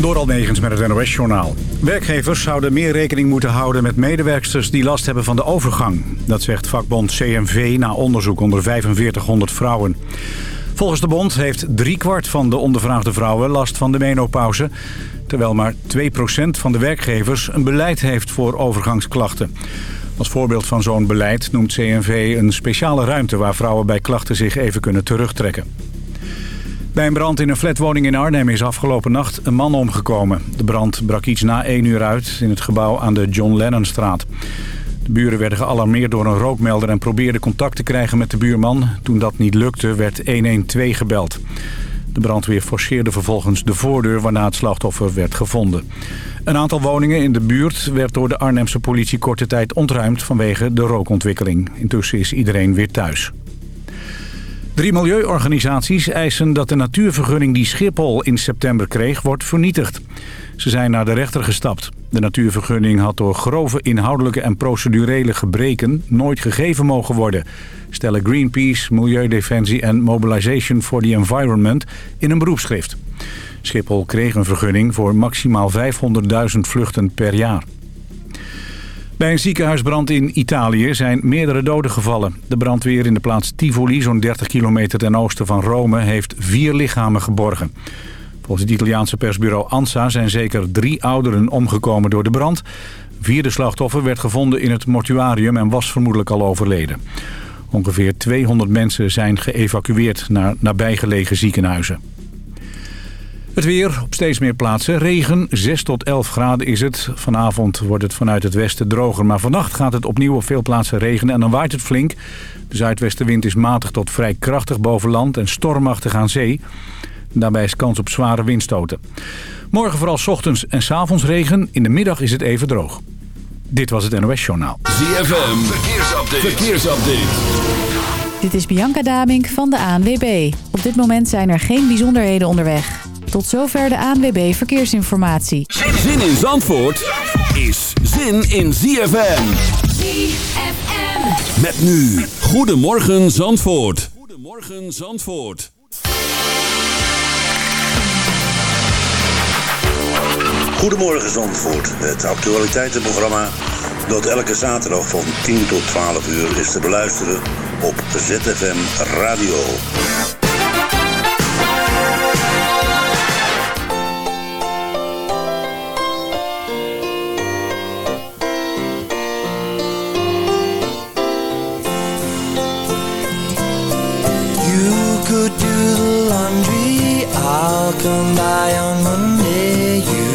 Door Almegens met het NOS-journaal. Werkgevers zouden meer rekening moeten houden met medewerksters die last hebben van de overgang. Dat zegt vakbond CMV na onderzoek onder 4500 vrouwen. Volgens de bond heeft driekwart van de ondervraagde vrouwen last van de menopauze... terwijl maar 2% van de werkgevers een beleid heeft voor overgangsklachten. Als voorbeeld van zo'n beleid noemt CNV een speciale ruimte... waar vrouwen bij klachten zich even kunnen terugtrekken. Bij een brand in een flatwoning in Arnhem is afgelopen nacht een man omgekomen. De brand brak iets na 1 uur uit in het gebouw aan de John Lennonstraat. De buren werden gealarmeerd door een rookmelder en probeerden contact te krijgen met de buurman. Toen dat niet lukte werd 112 gebeld. De brandweer forceerde vervolgens de voordeur waarna het slachtoffer werd gevonden. Een aantal woningen in de buurt werd door de Arnhemse politie korte tijd ontruimd vanwege de rookontwikkeling. Intussen is iedereen weer thuis. Drie milieuorganisaties eisen dat de natuurvergunning die Schiphol in september kreeg wordt vernietigd. Ze zijn naar de rechter gestapt. De natuurvergunning had door grove inhoudelijke en procedurele gebreken nooit gegeven mogen worden. Stellen Greenpeace, Milieudefensie en Mobilization for the Environment in een beroepsschrift. Schiphol kreeg een vergunning voor maximaal 500.000 vluchten per jaar. Bij een ziekenhuisbrand in Italië zijn meerdere doden gevallen. De brandweer in de plaats Tivoli, zo'n 30 kilometer ten oosten van Rome, heeft vier lichamen geborgen. Volgens het Italiaanse persbureau ANSA zijn zeker drie ouderen omgekomen door de brand. Vierde slachtoffer werd gevonden in het mortuarium en was vermoedelijk al overleden. Ongeveer 200 mensen zijn geëvacueerd naar nabijgelegen ziekenhuizen. Het weer op steeds meer plaatsen. Regen, 6 tot 11 graden is het. Vanavond wordt het vanuit het westen droger. Maar vannacht gaat het opnieuw op veel plaatsen regenen en dan waait het flink. De zuidwestenwind is matig tot vrij krachtig boven land en stormachtig aan zee. Daarbij is kans op zware windstoten. Morgen vooral ochtends en s avonds regen. In de middag is het even droog. Dit was het NOS Journaal. ZFM, verkeersupdate. verkeersupdate. Dit is Bianca Damink van de ANWB. Op dit moment zijn er geen bijzonderheden onderweg. Tot zover de ANWB Verkeersinformatie. Zin in Zandvoort is zin in ZFM. ZFM. Met nu, Goedemorgen Zandvoort. Goedemorgen Zandvoort. Goedemorgen Zandvoort, het actualiteitenprogramma dat elke zaterdag van 10 tot 12 uur is te beluisteren op ZFM Radio. Come by on Monday. You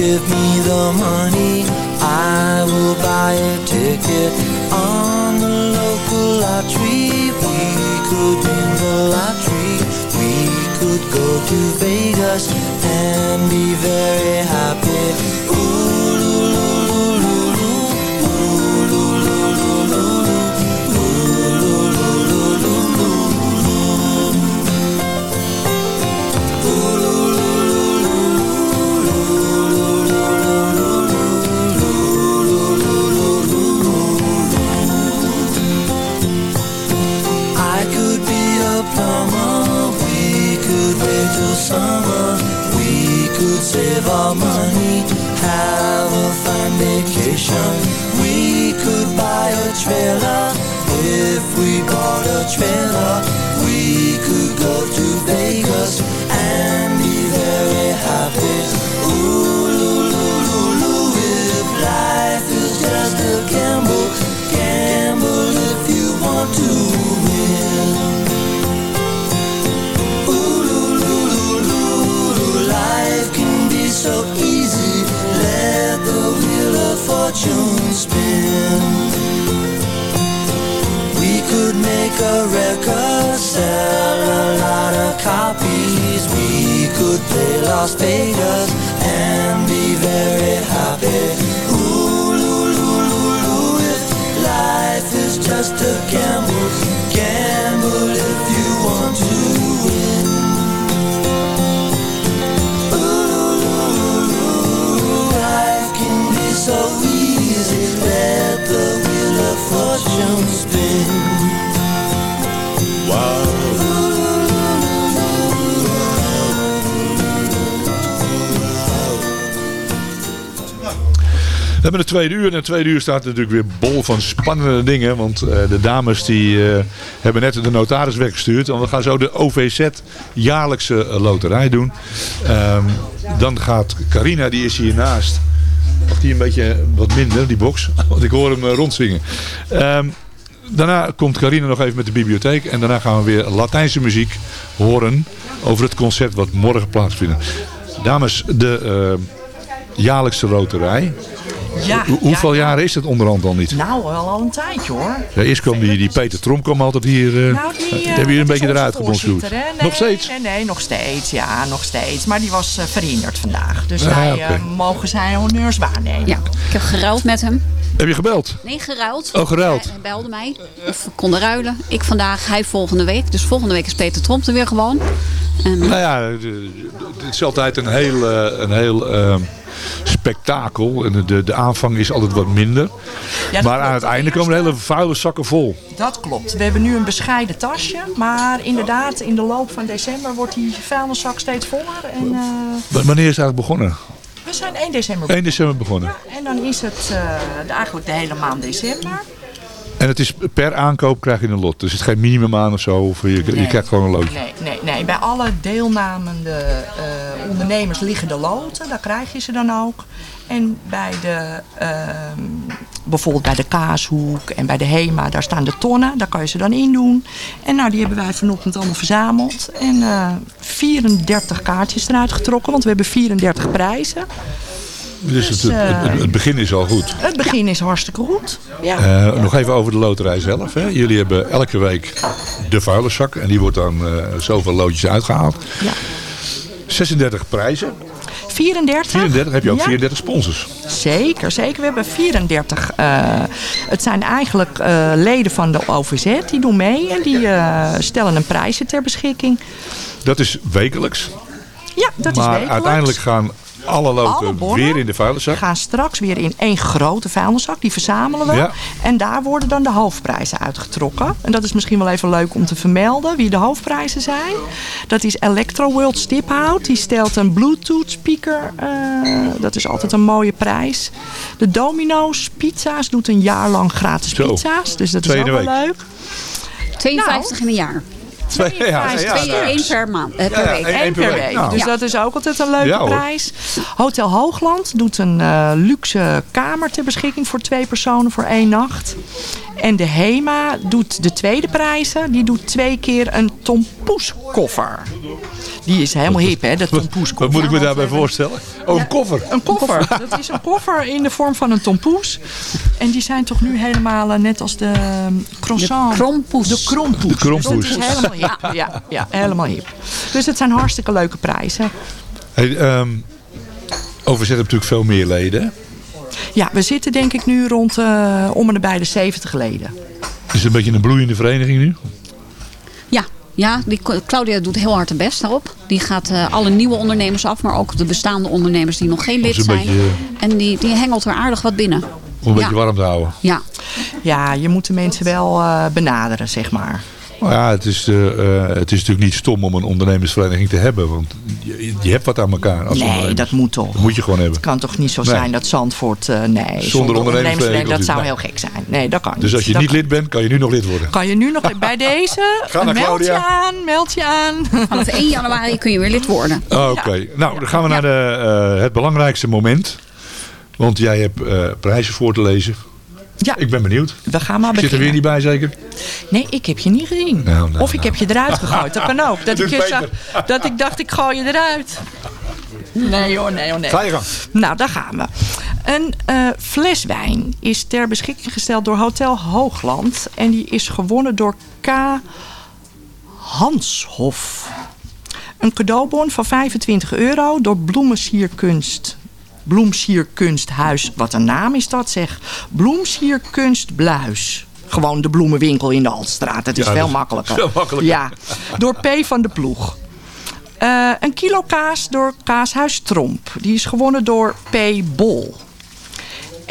give me the money, I will buy a ticket on the local lottery. We could win the lottery, we could go to Vegas and be very happy. Could save our money, have a fine vacation, we could buy a trailer, if we bought a trailer, we could go to Vegas and be very happy. Ooh, if life is just a gamble fortune spin. We could make a record, sell a lot of copies. We could play Las Vegas and be very happy. Ooh, if life is just a gamble, gamble if you want to We hebben de tweede uur. En de tweede uur staat natuurlijk weer bol van spannende dingen. Want eh, de dames die eh, hebben net de notaris weggestuurd. En we gaan zo de OVZ jaarlijkse loterij doen. Ehm, dan gaat Carina, die is hiernaast. Of die een beetje wat minder, die box. Want ik hoor hem eh, rondzingen. Ehm, daarna komt Carina nog even met de bibliotheek. En daarna gaan we weer Latijnse muziek horen over het concert wat morgen plaatsvindt. Dames, de eh, jaarlijkse loterij. Ja, Hoe- hoeveel ja, ja. jaren is het onderhand al niet? Nou, wel al een tijdje hoor. Ja, eerst kwam die, die Peter Tromp kwam altijd hier. eh Nou, die, eh, die hebben hier een beetje eruit gebonsjoerd. Nee, Nog steeds? Nee, nee, nog steeds. Ja, nog steeds. Maar die was eh, verhinderd vandaag. Dus Ah, wij mogen zijn honneurs waarnemen. Ja, ik heb geruild met hem. Heb je gebeld? Nee, geruild. Oh, geruild. Hij, hij belde mij. Of we konden ruilen. Ik vandaag, hij volgende week. Dus volgende week is Peter Tromp er weer gewoon. Nou ja, het is altijd een heel, een heel ehm, spektakel. En de, de, aanvang is altijd wat minder. Ja, maar aan het einde komen de hele vuile zakken vol. Dat klopt. We hebben nu een bescheiden tasje. Maar inderdaad, in de loop van december wordt die vuilniszak steeds voller. En eh, Wanneer is het eigenlijk begonnen? we zijn 1 december 1 december begonnen. En dan is het eh, eigenlijk de hele maand december. En het is per aankoop krijg je een lot. Dus het is geen minimum aan of zo. Of je, je Nee. krijgt gewoon een loodje. Nee, nee, nee. Bij alle deelnemende eh, ondernemers liggen de loten. Daar krijg je ze dan ook. En bij de, ehm, bijvoorbeeld bij de Kaashoek en bij de Hema, daar staan de tonnen. Daar kan je ze dan in doen. En nou, die hebben wij vanochtend allemaal verzameld. En eh 34 kaartjes eruit getrokken, want we hebben 34 prijzen. Dus het, Dus, eh, het, het begin is al goed. Het begin is hartstikke goed. Ja. Eh, Nog even over de loterij zelf. Hè. Jullie hebben elke week de vuilniszak. En die wordt dan eh, zoveel loodjes uitgehaald. Ja. 36 prijzen. 34. 34 heb je ook Ja. 34 sponsors. Zeker, zeker. We hebben 34. eh, het zijn eigenlijk eh, leden van de OVZ. Die doen mee en die eh, stellen een prijsje ter beschikking. Dat is wekelijks. Ja, dat is maar wekelijks. uiteindelijk gaan alle loten Alle bonnen weer in de vuilniszak. gaan straks weer in één grote vuilniszak. Die verzamelen we. Ja. En daar worden dan de hoofdprijzen uitgetrokken. En dat is misschien wel even leuk om te vermelden. Wie de hoofdprijzen zijn. Dat is Electro World Stiphout. Die stelt een Bluetooth speaker. eh, dat is altijd een mooie prijs. De Domino's Pizza's doet een jaar lang gratis Zo. pizza's. Dus dat is ook wel week. leuk. 52 in een jaar. Twee, ja, ja, Twee, ja. één per maand. eh, per Ja, week. Eén per week. Nou. Dus Ja. dat is ook altijd een leuke prijs. Hotel Hoogland doet een eh, luxe kamer ter beschikking voor twee personen voor één nacht. En de HEMA doet de tweede prijzen. Die doet twee keer een tompoeskoffer. Die is helemaal hip, hè, de tompoeskoffer. Wat moet ik me daarbij voorstellen? Oh, een koffer. een koffer. Dat is een koffer in de vorm van een tompoes. En die zijn toch nu helemaal eh, net als de ehm, croissant. De krompoes. De krompoes. De krompoes. Dus dat is helemaal hip. Ja, ja, helemaal hip. Dus het zijn hartstikke leuke prijzen. Hey, ehm heeft natuurlijk veel meer leden. Ja, we zitten denk ik nu rond eh, om en nabij de 70 leden. Is het een beetje een bloeiende vereniging nu? Ja, ja die, Claudia doet heel hard haar best daarop. Die gaat eh, alle nieuwe ondernemers af, maar ook de bestaande ondernemers die nog geen lid zijn. beetje- En die, die hengelt er aardig wat binnen. Om een Ja. beetje warm te houden. Ja, Ja, je moet de mensen wel eh, benaderen, zeg maar. Nou ja, het is, eh, eh, het is natuurlijk niet stom om een ondernemersvereniging te hebben. Want je, je hebt wat aan elkaar. Als Nee, dat moet toch. Dat moet je gewoon hebben. Het kan toch niet zo Nee. zijn dat Zandvoort... eh, nee, zonder, ondernemersvereniging Dat zou nee. heel gek zijn. Nee, dat kan Dus niet. als je Dat niet lid bent, kan je nu nog lid worden. Kan je nu nog bij deze? Ga naar meld je Claudia. aan, meld je aan. vanaf 1 januari kun je weer lid worden. Oké, nou dan gaan we naar de, eh, het belangrijkste moment. Want jij hebt eh, prijzen voor te lezen. Ja, Ik ben benieuwd. we gaan maar Zit er weer beginnen. niet bij zeker? Nee, ik heb je niet gezien. Nou, nou, of ik heb je eruit gegooid. Dat kan ook. Dat Doe ik, je zag, dat ik dacht, ik gooi je eruit. Nee hoor, nee hoor, nee. Ga je gang. Nou, daar gaan we. Een eh, fles wijn is ter beschikking gesteld door Hotel Hoogland. En die is gewonnen door K. Hanshof. Een cadeaubon van 25 euro door Bloemensierkunst. Bloemsierkunsthuis. Wat een naam is dat zeg. Bloemsierkunst Bluis. Gewoon de bloemenwinkel in de Altstraat. Het is Ja, veel dat makkelijker. veel makkelijker. Ja, door P van de Ploeg. Eh, een kilo kaas door Kaashuis Tromp. Die is gewonnen door P. Bol.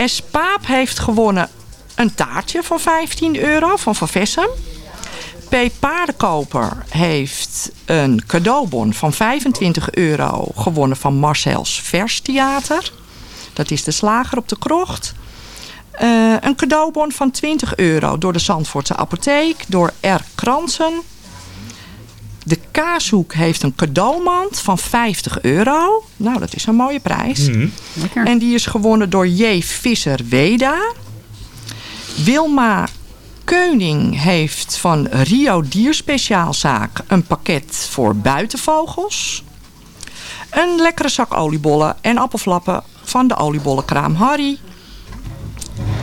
S. Paap heeft gewonnen een taartje van 15 euro van Van Vessem. P. Paardenkoper heeft een cadeaubon van 25 euro gewonnen van Marcel's Vers Theater. Dat is de slager op de krocht. Eh, een cadeaubon van 20 euro door de Zandvoortse apotheek. Door R. Kransen. De Kaashoek heeft een cadeaumand van 50 euro. Nou, dat is een mooie prijs. Lekker. En die is gewonnen door J. Visser Weda. Wilma Keuning heeft van Rio Dierspeciaalzaak een pakket voor buitenvogels. Een lekkere zak oliebollen en appelflappen van de oliebollenkraam Harry.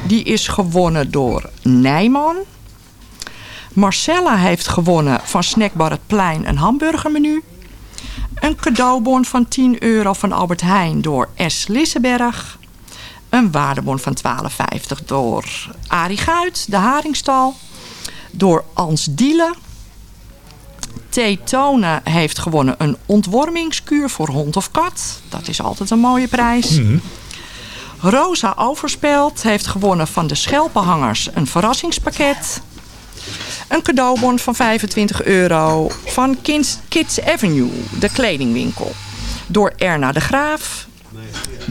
Die is gewonnen door Nijman. Marcella heeft gewonnen van Snackbar Het Plein een hamburgermenu. Een cadeaubon van 10 euro van Albert Heijn door S. Lisseberg. Een waardebon van 12,50 door Arie Guit, de Haringstal. Door Ans Dielen. T. Tone heeft gewonnen een ontwormingskuur voor hond of kat. Dat is altijd een mooie prijs. Rosa Overspeld heeft gewonnen van de Schelpenhangers een verrassingspakket. Een cadeaubon van 25 euro van Kids, Kids Avenue, de kledingwinkel. Door Erna de Graaf.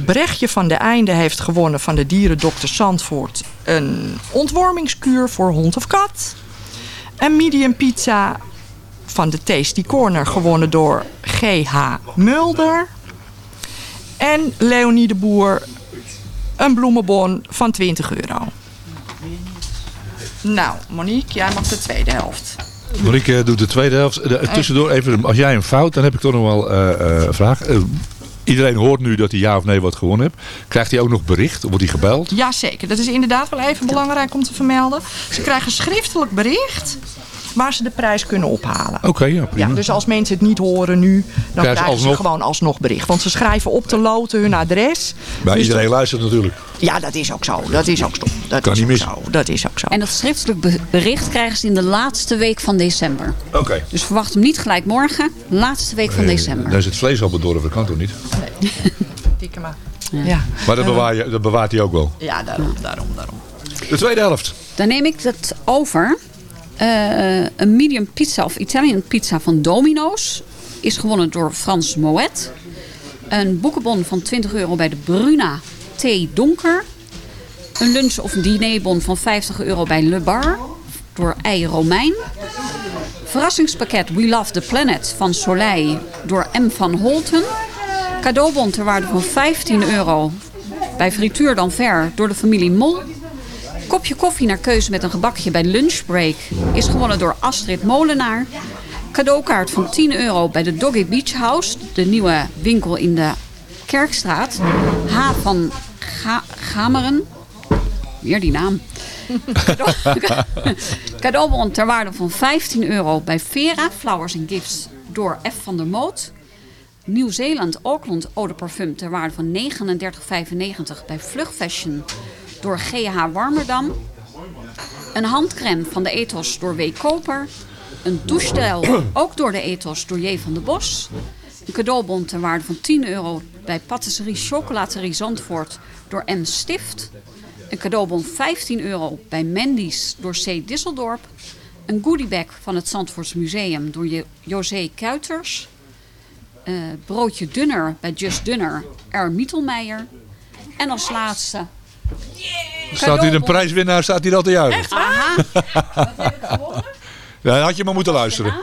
Brechtje van de Einde heeft gewonnen van de dierendokter Zandvoort... een ontwormingskuur voor hond of kat. Een medium pizza van de Tasty Corner gewonnen door G.H. Mulder. En Leonie de Boer een bloemenbon van 20 euro. Nou, Monique, jij mag de tweede helft. Marieke doet de tweede helft. De- tussendoor even, als jij een fout, dan heb ik toch nog wel eh, eh, een vraag. Iedereen hoort nu dat hij ja of nee wat gewonnen heeft. Krijgt hij ook nog bericht? Wordt hij gebeld? Jazeker, dat is inderdaad wel even belangrijk om te vermelden. Ze krijgen schriftelijk bericht waar ze de prijs kunnen ophalen. Oké, ja, prima. Ja, dus als mensen het niet horen nu, dan Krijgen ze krijgen alsnog? ze gewoon alsnog bericht. Want ze schrijven op de loten hun adres. Maar Dus iedereen luistert natuurlijk. Ja, dat is ook zo. Dat is ook zo. Dat Kan is niet zo. Dat is ook zo. En dat schriftelijk be- bericht krijgen ze in de laatste week van december. Oké. Dus verwacht hem niet gelijk morgen. Laatste week van december. Dan is het vlees al bedorven, dat kan toch niet? Dikke maar. Ja. Maar dat, bewaar je, dat bewaart hij ook wel. ja, daarom, daarom, daarom. De tweede helft. Dan neem ik dat over. Eh, een medium pizza of Italian pizza van Domino's is gewonnen door Frans Moet. Een boekenbon van 20 euro bij de Bruna Thee Donker. Een lunch- of dinerbon van 50 euro bij Le Bar door Ei Romein. Verrassingspakket We Love the Planet van Soleil door M. van Holten. Cadeaubon ter waarde van 15 euro bij Frituur dan Ver door de familie Mol. Kopje koffie naar keuze met een gebakje bij Lunchbreak is gewonnen door Astrid Molenaar. Cadeaukaart van 10 euro bij de Doggy Beach House, de nieuwe winkel in de Kerkstraat. H van Ga Gameren. Weer die naam. Cadeau- Cadeaubon ter waarde van 15 euro bij Vera Flowers and Gifts door F van der Moot. Nieuw-Zeeland Auckland Eau de Parfum ter waarde van 39,95 bij Vlug Fashion door GH Warmerdam. Een handcrème van de Ethos door W. Koper. Een douchegel ook door de Ethos door J. van de Bos. Een cadeaubon ter waarde van 10 euro bij Patisserie Chocolaterie Zandvoort door M. Stift. Een cadeaubon 15 euro bij Mendy's door C. Disseldorp. Een goodiebag van het Zandvoorts Museum door Jo- José Kuiters. Eh, broodje dunner bij Just Dunner, R. Mietelmeijer. En als laatste... Staat hier een prijswinnaar, staat hier al te juichen. Aha, Ja, dan had je maar moeten luisteren.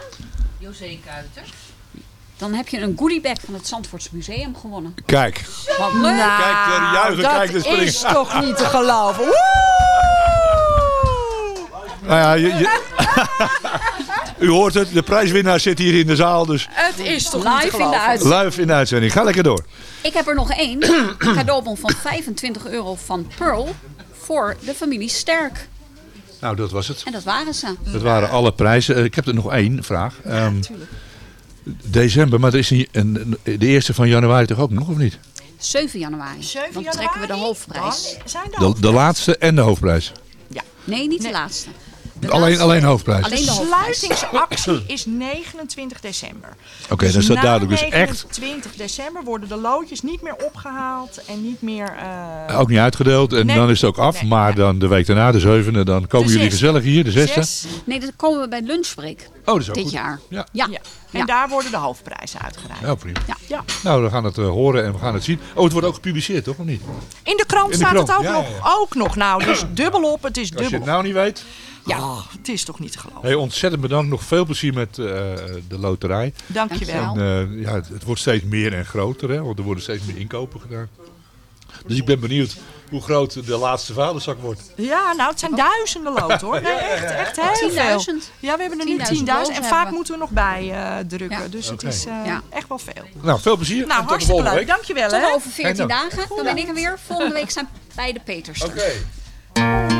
José Kuiters. Dan heb je een goodiebag van het Zandvoorts Museum gewonnen. Kijk, Wat leuk! kijk de juichen, dat kijk de springen. is toch niet te geloven. Woe! Nou ja, je, je- U hoort het, de prijswinnaar zit hier in de zaal, dus Het is toch Live in de uitzending. live in de uitzending. Ga lekker door. Ik heb er nog één. Een cadeaubon van 25 euro van Pearl voor de familie Sterk. Nou, dat was het. En dat waren ze. Dat waren alle prijzen. Eh, Ik heb er nog één vraag. Ehm, december, maar er is een, een, de eerste van januari toch ook nog, of niet? 7 januari. 7 Dan trekken we de hoofdprijs. dan zijn de De, de laatste en de hoofdprijs. Nee, niet de laatste. De Alleen, alleen hoofdprijs. Alleen De sluitingsactie is 29 december. Oké, dan is dat duidelijk. Dus echt 29 december worden de loodjes niet meer opgehaald en niet meer... eh, ook niet uitgedeeld. En Nee. dan is het ook af. Nee. maar dan de week daarna, de zevende, dan komen De jullie gezellig hier. De zesde. zes. Nee, dat komen we bij lunchbreak Oh, dat is ook dit goed. jaar. Ja. Ja. Ja. En Ja. daar worden de hoofdprijzen uitgereikt. Ja, prima. Ja. Ja. Nou, we gaan het eh, horen en we gaan het zien. Oh, het wordt ook gepubliceerd, toch? Of niet? In de krant In de staat krant, het ook, ja, nog, ook nog. Nou, dus dubbel op. Het is Als je dubbel. het nou niet weet. Ja, het is toch niet te geloven. Hey, ontzettend bedankt. Nog veel plezier met eh, de loterij. Dankjewel. En, eh, ja, het, het wordt steeds meer en groter, hè, want er worden steeds meer inkopen gedaan. Dus ik ben benieuwd hoe groot de laatste vuilniszak wordt. Ja, nou, het zijn duizenden lood hoor. Nee, echt, echt heel veel. 10.000. Ja, we hebben er nu 10.000 10.000 lood en vaak moeten we nog bij eh, drukken. Ja. Dus het is eh, Ja. echt wel veel. Nou, veel plezier. Nou, en tot de hartstikke volgende leuk. week. Dankjewel Tot hè. over 14 En dan- dagen. Dan ben ik er weer. Volgende week zijn beide Peters. er. Oké.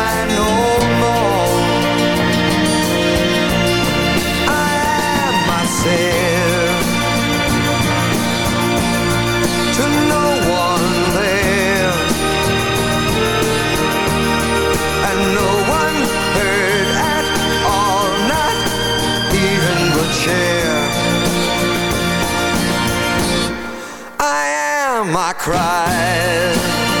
my cries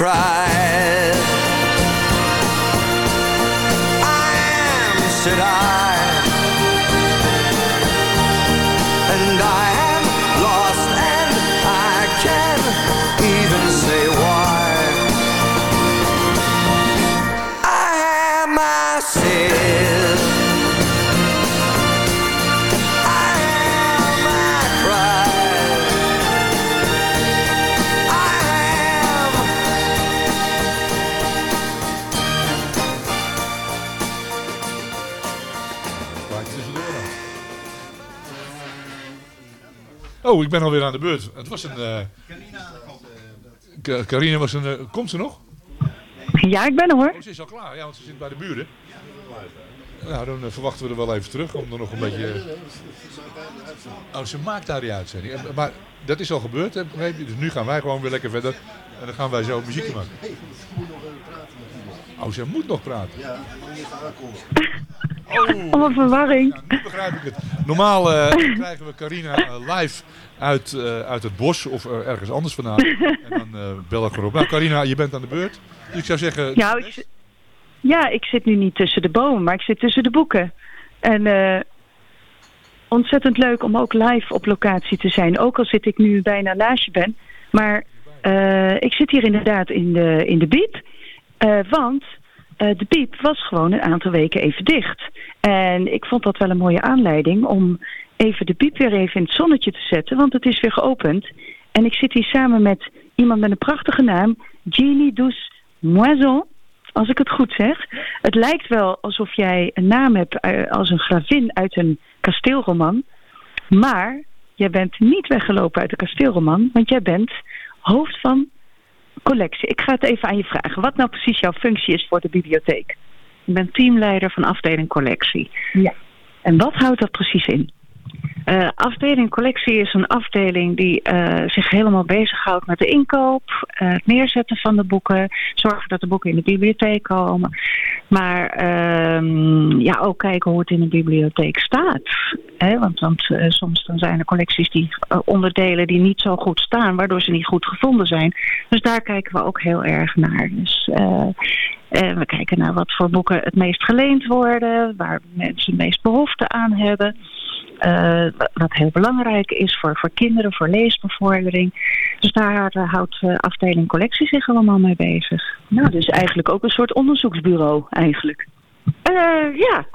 Cried. I am, said I. And I am lost, and I can't even say why. I am. I Oh, ik ben alweer aan de beurt. Het was een... eh Ka- Carina was een... eh, komt ze nog? Ja, ik ben er hoor. Oh, ze is al klaar. Ja, want ze zit bij de buren. Nou, dan eh, verwachten we er wel even terug om er nog een beetje... Oh, ze maakt daar die uitzending. En- Maar dat is al gebeurd, hè, begreep je? Dus nu gaan wij gewoon weer lekker verder. En dan gaan wij zo muziek maken. Oh, ze moet nog praten. Oh, Oh, een verwarring. nu begrijp ik het. Normaal eh, krijgen we Carina eh, live uit, eh, uit het bos of ergens anders vandaan. en dan bel ik erop. Nou Carina, je bent aan de beurt. Dus ik zou zeggen... Ja, ik, ja, ik zit nu niet tussen de bomen, maar ik zit tussen de boeken. En ontzettend leuk om ook live op locatie te zijn. Ook al zit ik nu bijna naast je ben. Maar ik zit hier inderdaad in de, in de biep. Want de biep was gewoon een aantal weken even dicht. En ik vond dat wel een mooie aanleiding om even de biep weer even in het zonnetje te zetten. Want het is weer geopend. En ik zit hier samen met iemand met een prachtige naam. Jeannie Douce Moison. Als ik het goed zeg. Het lijkt wel alsof jij een naam hebt eh, als een gravin uit een kasteelroman. Maar jij bent niet weggelopen uit de kasteelroman. Want jij bent hoofd van collectie. Ik ga het even aan je vragen. Wat nou precies jouw functie is voor de bibliotheek? Ik ben teamleider van afdeling collectie. Ja. En wat houdt dat precies in? Eh, afdeling collectie is een afdeling die eh, zich helemaal bezighoudt met de inkoop, eh, het neerzetten van de boeken, zorgen dat de boeken in de bibliotheek komen. Maar ehm, ja, ook kijken hoe het in de bibliotheek staat. Hè? Want, want soms dan zijn er collecties die onderdelen die niet zo goed staan, waardoor ze niet goed gevonden zijn. Dus daar kijken we ook heel erg naar. Dus we kijken naar wat voor boeken het meest geleend worden, waar mensen het meest behoefte aan hebben. Eh, wat heel belangrijk is voor, voor kinderen, voor leesbevordering. Dus daar eh, houdt de afdeling collectie zich allemaal mee bezig. Nou, dus eigenlijk ook een soort onderzoeksbureau eigenlijk. Eh, ja,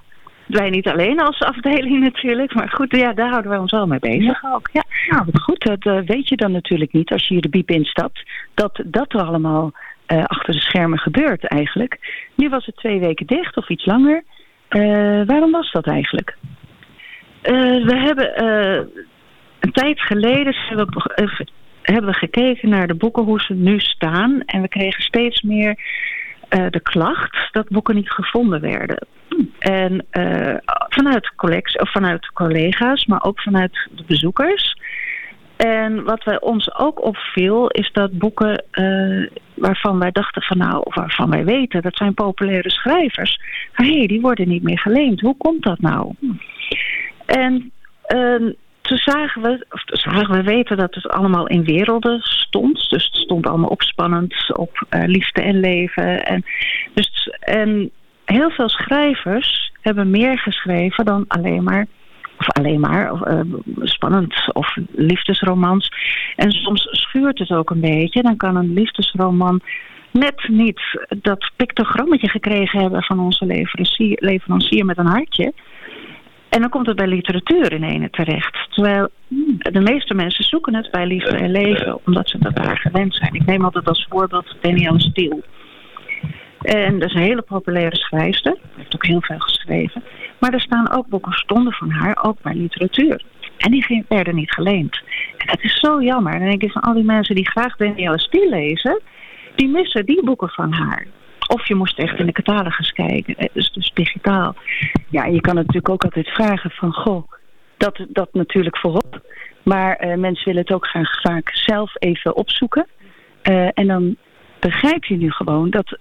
wij niet alleen als afdeling natuurlijk. Maar goed, ja, daar houden wij ons wel mee bezig ook. Ja. Nou, goed. Dat eh, weet je dan natuurlijk niet als je hier de biep instapt. Dat dat er allemaal eh, achter de schermen gebeurt eigenlijk. Nu was het twee weken dicht of iets langer. Eh, waarom was dat eigenlijk? Eh, we hebben eh, een tijd geleden hebben we, eh, hebben we gekeken naar de boeken hoe ze nu staan. En we kregen steeds meer de klacht dat boeken niet gevonden werden. En vanuit, collectie, of vanuit collega's, maar ook vanuit de bezoekers. En wat wij ons ook opviel, is dat boeken waarvan wij dachten van nou, waarvan wij weten, dat zijn populaire schrijvers. Hé, hey, die worden niet meer geleend. Hoe komt dat nou? En ehm, toen zagen we, of zagen we weten dat het allemaal in werelden stond. Dus het stond allemaal opspannend op eh, liefde en leven. En, dus, en heel veel schrijvers hebben meer geschreven dan alleen maar of alleen maar of, eh, spannend of liefdesromans. En soms schuurt het ook een beetje. Dan kan een liefdesroman net niet dat pictogrammetje gekregen hebben van onze leverancier, leverancier met een hartje. En dan komt het bij literatuur in ene terecht. Terwijl hmm, de meeste mensen zoeken het bij liefde en leven, omdat ze dat daar gewend zijn. Ik neem altijd als voorbeeld Danielle Steele. En dat is een hele populaire schrijfster. Heeft ook heel veel geschreven. Maar er staan ook boeken stonden van haar, ook bij literatuur. En die werden niet geleend. En dat is zo jammer. Dan denk ik van al die mensen die graag Danielle Steele lezen, die missen die boeken van haar. Of je moest echt in de catalogus kijken, eh, dus, dus digitaal. Ja, en je kan natuurlijk ook altijd vragen van, goh, dat, dat natuurlijk voorop. Maar eh, mensen willen het ook graag vaak zelf even opzoeken. Eh, en dan begrijp je nu gewoon dat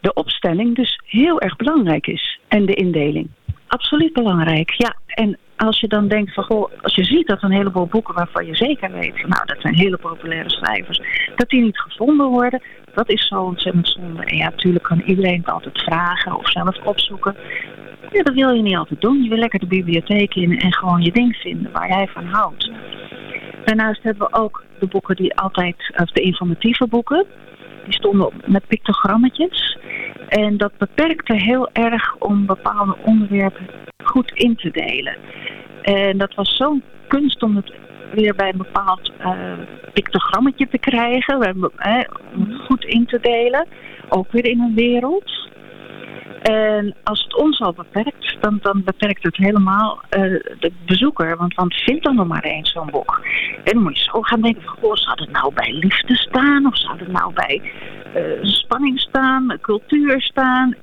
de opstelling dus heel erg belangrijk is. En de indeling. Absoluut belangrijk, ja. En als je dan denkt van, goh, als je ziet dat een heleboel boeken waarvan je zeker weet, van, nou, dat zijn hele populaire schrijvers, dat die niet gevonden worden, dat is zo ontzettend zonde. En ja, natuurlijk kan iedereen het altijd vragen of zelf opzoeken. Ja, dat wil je niet altijd doen. Je wil lekker de bibliotheek in en gewoon je ding vinden waar jij van houdt. Daarnaast hebben we ook de boeken die altijd, of de informatieve boeken, die stonden met pictogrammetjes. En dat beperkte heel erg om bepaalde onderwerpen goed in te delen. En dat was zo'n kunst om het weer bij een bepaald eh, pictogrammetje te krijgen, om het goed in te delen. Ook weer in een wereld. En als het ons al beperkt, dan, dan beperkt het helemaal eh, de bezoeker. Want, want vind dan nog maar eens zo'n boek. En dan moet je zo gaan denken van, goh, zou het nou bij liefde staan? Of zou het nou bij eh, spanning staan, cultuur staan?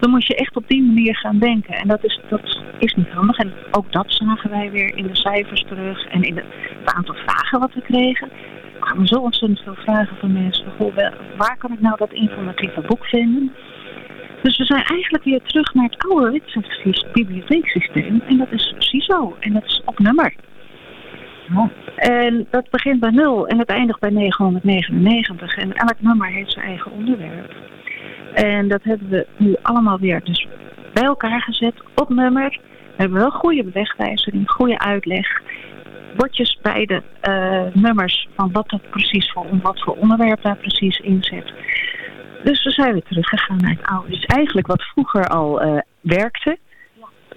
Dan moet je echt op die manier gaan denken. En dat is, dat is niet handig. En ook dat zagen wij weer in de cijfers terug. En in het aantal vragen wat we kregen. Er kwamen zo ontzettend veel vragen van mensen. Goh, waar kan ik nou dat informatieve boek vinden? Dus we zijn eigenlijk weer terug naar het ouderwetse bibliotheeksysteem. En dat is CISO. En dat is op nummer. En dat begint bij 0 en het eindigt bij 999. En elk nummer heeft zijn eigen onderwerp. En dat hebben we nu allemaal weer dus bij elkaar gezet op nummer. We hebben wel goede wegwijzering, goede uitleg. Bordjes bij de eh, nummers van wat dat precies voor, wat voor onderwerp daar precies in zit. Dus we zijn weer teruggegaan naar het oude. Dus eigenlijk wat vroeger al eh, werkte,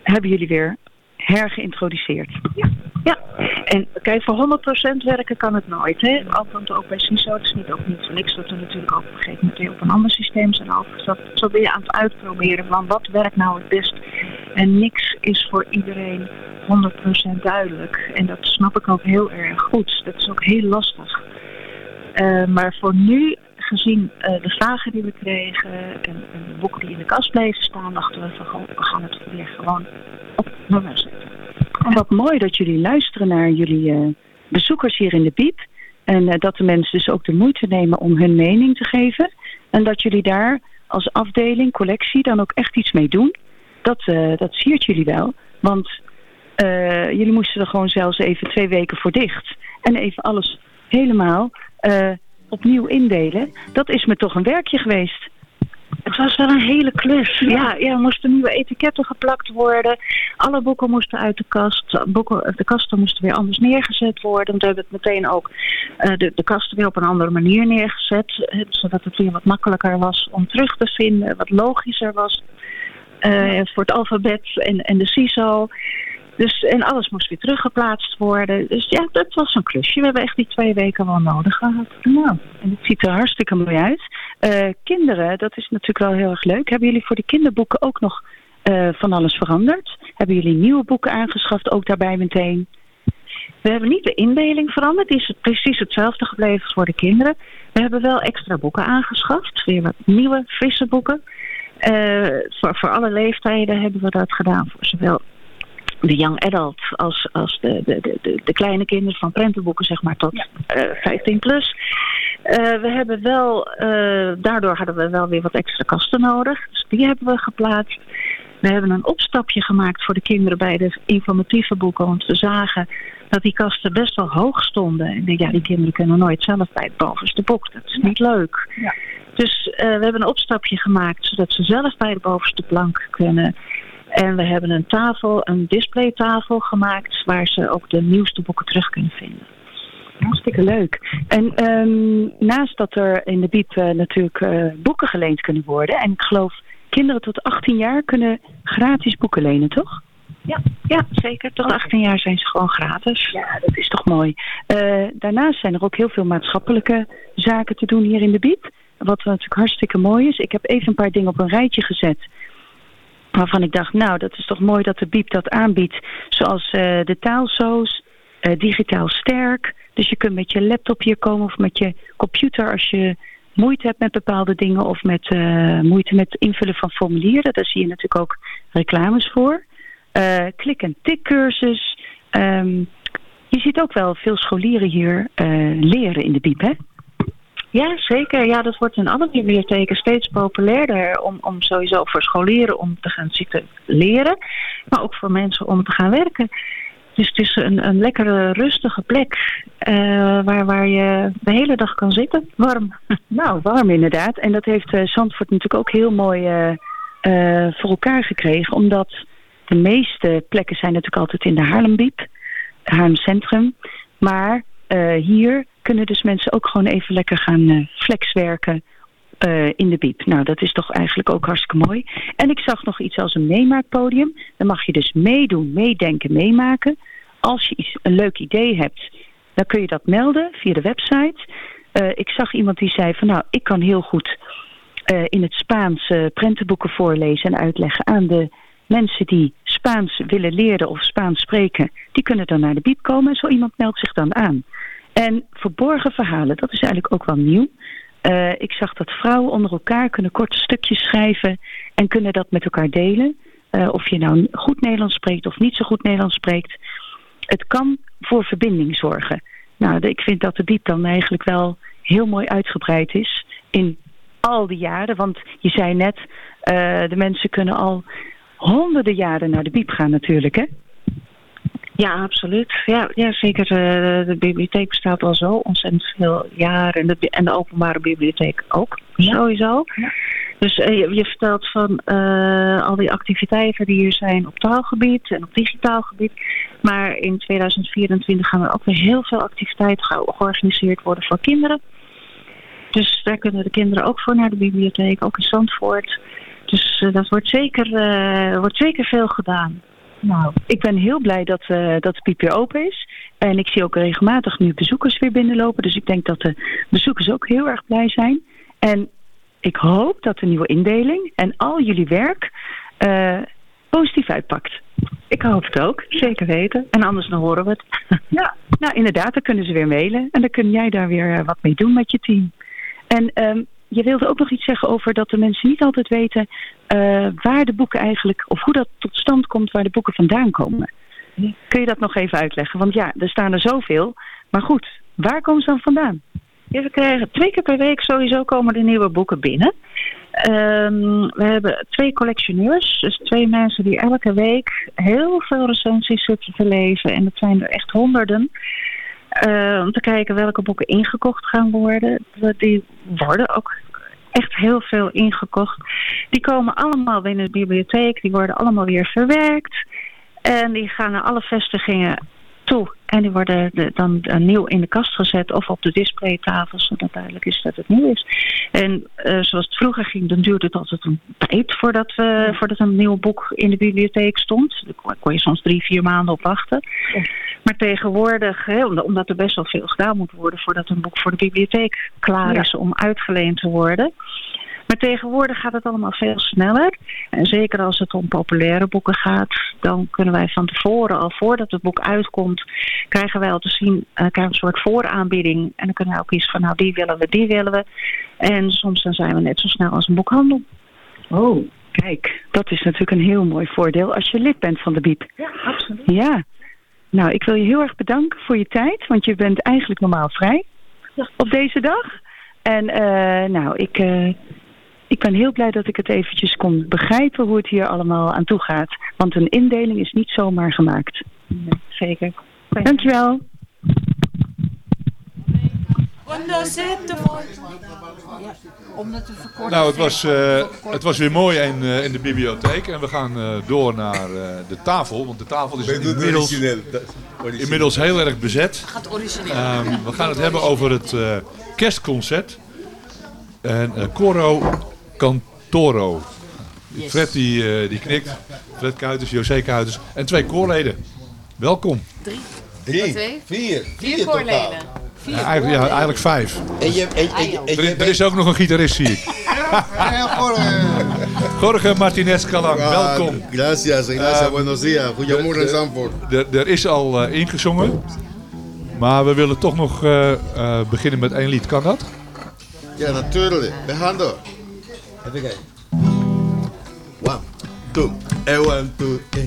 hebben jullie weer hergeïntroduceerd. Ja. ja. En kijk, voor 100% werken kan het nooit. Hè? Althans ook bij CISO. Het is niet ook niet voor niks dat we natuurlijk ook op een gegeven moment weer op een ander systeem zijn overgestapt. Zo ben je aan het uitproberen van wat werkt nou het best. En niks is voor iedereen 100% duidelijk. En dat snap ik ook heel erg goed. Dat is ook heel lastig. Uh, maar voor nu gezien uh, de vragen die we kregen en, de boeken die in de kast bleven staan, dachten we van we gaan het weer gewoon op nummer zetten. En wat mooi dat jullie luisteren naar jullie uh, bezoekers hier in de Biep. En uh, dat de mensen dus ook de moeite nemen om hun mening te geven. En dat jullie daar als afdeling, collectie, dan ook echt iets mee doen. Dat, dat siert jullie wel. Want jullie moesten er gewoon zelfs even twee weken voor dicht. En even alles helemaal opnieuw indelen. Dat is me toch een werkje geweest. Het was wel een hele klus. Ja, ja, er moesten nieuwe etiketten geplakt worden. Alle boeken moesten uit de kast. Boeken, de kasten moesten weer anders neergezet worden. We hebben het meteen ook uh, de, de kasten weer op een andere manier neergezet. Zodat het weer wat makkelijker was om terug te vinden. Wat logischer was. Uh, voor het alfabet en, en de CISO. Dus, en alles moest weer teruggeplaatst worden. Dus ja, dat was een klusje. We hebben echt die twee weken wel nodig gehad. Nou, en het ziet er hartstikke mooi uit. Uh, kinderen, dat is natuurlijk wel heel erg leuk. Hebben jullie voor de kinderboeken ook nog uh, van alles veranderd? Hebben jullie nieuwe boeken aangeschaft, ook daarbij meteen? We hebben niet de indeling veranderd. Die is precies hetzelfde gebleven voor de kinderen. We hebben wel extra boeken aangeschaft. Weer wat nieuwe, frisse boeken. Uh, voor, voor alle leeftijden hebben we dat gedaan. Voor zowel de young adult als, als de, de, de, de kleine kinderen van prentenboeken, zeg maar, tot uh, 15 plus. Uh, we hebben wel, uh, daardoor hadden we wel weer wat extra kasten nodig. Dus die hebben we geplaatst. We hebben een opstapje gemaakt voor de kinderen bij de informatieve boeken. Want we zagen dat die kasten best wel hoog stonden. En ja, die kinderen kunnen nooit zelf bij het bovenste boek. Dat is niet leuk. Ja. Dus uh, we hebben een opstapje gemaakt zodat ze zelf bij de bovenste plank kunnen. En we hebben een tafel, een displaytafel gemaakt waar ze ook de nieuwste boeken terug kunnen vinden. Hartstikke leuk. En um, naast dat er in de Biep uh, natuurlijk uh, boeken geleend kunnen worden. En ik geloof kinderen tot 18 jaar kunnen gratis boeken lenen, toch? Ja, ja zeker. Tot 18 jaar zijn ze gewoon gratis. Ja, dat is toch mooi. Uh, daarnaast zijn er ook heel veel maatschappelijke zaken te doen hier in de Biep. Wat natuurlijk hartstikke mooi is. Ik heb even een paar dingen op een rijtje gezet waarvan ik dacht, nou, dat is toch mooi dat de Biep dat aanbiedt. Zoals uh, de taalsoos, uh, digitaal sterk. Dus je kunt met je laptop hier komen of met je computer als je moeite hebt met bepaalde dingen of met uh, moeite met invullen van formulieren. Daar zie je natuurlijk ook reclames voor. klik- en tikcursus. Um, je ziet ook wel veel scholieren hier leren in de Biep, hè? Ja, zeker. Ja, dat wordt in alle bibliotheken steeds populairder om, om sowieso voor scholieren om te gaan zitten leren, maar ook voor mensen om te gaan werken. Dus het is een, een lekkere, rustige plek uh, waar, waar je de hele dag kan zitten. Warm. Nou, warm inderdaad. En dat heeft uh, Zandvoort natuurlijk ook heel mooi uh, voor elkaar gekregen. Omdat de meeste plekken zijn natuurlijk altijd in de Haarlembiep, Haarlem Centrum. Maar hier kunnen dus mensen ook gewoon even lekker gaan uh, flexwerken uh, in de biep. Nou, dat is toch eigenlijk ook hartstikke mooi. En ik zag nog iets als een meemaakpodium. Dan mag je dus meedoen, meedenken, meemaken. Als je iets, een leuk idee hebt, dan kun je dat melden via de website. Uh, ik zag iemand die zei van nou, ik kan heel goed in het Spaans prentenboeken voorlezen en uitleggen aan de mensen die Spaans willen leren of Spaans spreken. Die kunnen dan naar de biep komen. Zo iemand meldt zich dan aan. En verborgen verhalen, dat is eigenlijk ook wel nieuw. Uh, ik zag dat vrouwen onder elkaar kunnen korte stukjes schrijven en kunnen dat met elkaar delen. Uh, of je nou goed Nederlands spreekt of niet zo goed Nederlands spreekt. Het kan voor verbinding zorgen. Nou, ik vind dat de diep dan eigenlijk wel heel mooi uitgebreid is in al die jaren. Want je zei net, eh, de mensen kunnen al honderden jaren naar de biep gaan natuurlijk, hè? Ja, absoluut. Ja, ja zeker. eh, de bibliotheek bestaat al zo ontzettend veel jaren. En de, en de openbare bibliotheek ook, sowieso. Dus eh, je, je vertelt van eh, al die activiteiten die hier zijn op taalgebied en op digitaal gebied. Maar in 2024 gaan er ook weer heel veel activiteiten ge- georganiseerd worden voor kinderen. Dus daar kunnen de kinderen ook voor naar de bibliotheek, ook in Zandvoort. Dus dat wordt zeker, wordt zeker veel gedaan. Nou, ik ben heel blij dat, eh, dat de piep weer open is. En ik zie ook regelmatig nu bezoekers weer binnenlopen. Dus ik denk dat de bezoekers ook heel erg blij zijn. En ik hoop dat de nieuwe indeling en al jullie werk eh, positief uitpakt. Ik hoop het ook, zeker weten. En anders dan horen we het. Ja, nou inderdaad, dan kunnen ze weer mailen. En dan kun jij daar weer eh, wat mee doen met je team. En ehm, je wilde ook nog iets zeggen over dat de mensen niet altijd weten eh, waar de boeken eigenlijk, of hoe dat tot stand komt, waar de boeken vandaan komen. Kun je dat nog even uitleggen? Want ja, er staan er zoveel. Maar goed, waar komen ze dan vandaan? Ja, we krijgen twee keer per week sowieso komen er nieuwe boeken binnen. Ehm, we hebben twee collectioneurs, dus twee mensen die elke week heel veel recensies zitten te lezen. En dat zijn er echt honderden. Eh, om te kijken welke boeken ingekocht gaan worden. Die worden ook echt heel veel ingekocht. Die komen allemaal binnen de bibliotheek. Die worden allemaal weer verwerkt. En die gaan naar alle vestigingen toe. En die worden de- dan eh, nieuw in de kast gezet of op de displaytafel, zodat duidelijk is dat het nieuw is. En eh, zoals het vroeger ging, dan duurde het altijd een tijd voordat, we, voordat een nieuw boek in de bibliotheek stond. Daar kon- kon je soms drie, vier maanden op wachten. Maar tegenwoordig, hè, omdat- er best wel veel gedaan moet worden voordat een boek voor de bibliotheek klaar Ja. is om uitgeleend te worden. Maar tegenwoordig gaat het allemaal veel sneller. En zeker als het om populaire boeken gaat, dan kunnen wij van tevoren, al voordat het boek uitkomt, krijgen wij al te zien, eh, krijgen een soort vooraanbieding. En dan kunnen wij ook kiezen van, nou die willen we, die willen we. En soms dan zijn we net zo snel als een boekhandel. Oh, kijk, dat is natuurlijk een heel mooi voordeel als je lid bent van de BIEB. Ja, absoluut. Ja. Nou, ik wil je heel erg bedanken voor je tijd, want je bent eigenlijk normaal vrij op deze dag. En eh, nou, ik, eh, ik ben heel blij dat ik het eventjes kon begrijpen hoe het hier allemaal aan toe gaat. Want een indeling is niet zomaar gemaakt. zeker. Dankjewel. Om het te verkorten. Nou, het was, eh, het was weer mooi in, eh, in de bibliotheek. En we gaan eh, door naar eh, de tafel. Want de tafel is inmiddels, inmiddels heel erg bezet. Gaat origineel. Ehm, we gaan het hebben over het eh, kerstconcert. En eh, Coro Cantoro. Fred die, eh, die knikt. Fred Kuiters, José Kuiters. En twee koorleden. Welkom. Drie. Drie, Twee. vier, Vier koorleden. Vier Ja, eigenlijk, ja, eigenlijk vijf. En je, en, en, en, Er, is- er is ook nog een gitarist, zie ik. Jorge Martinez Calang, welkom. Gracias, gracias, Eh, buenos días. Goedemorgen, de- Zandvoort. Er, er is al eh, ingezongen. Maar we willen toch nog eh, eh, beginnen met één lied. Kan dat? Ja, natuurlijk. We gaan door. Even kijken. One, two, eh, one, two, eh.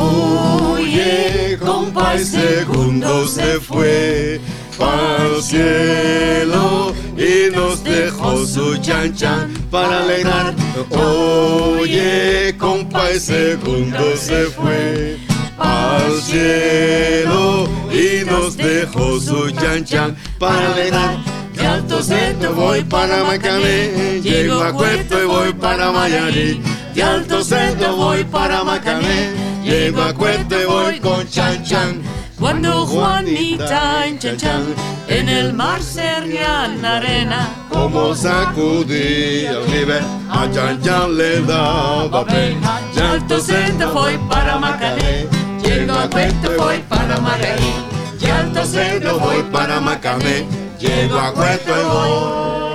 Oye, compa, el segundo se fue al cielo y nos dejó su chan chan para alegrar. Oye, compa, el segundo se fue al cielo y nos dejó su chan chan para alegrar. De Alto Centro voy para Macané, llego a Cueto y voy para Mayarí. De Alto Centro voy para Macané, llego a Cueto y voy con Chan Chan. Cuando Juanita chan, chan, en el mar sería la arena, como sacudía el nivel, a Chan Chan le daba pena. Llanto senta fue para Macané, llegó a cuento fue para Macané, llanto senta fue para Macané, llegó a cuento voy.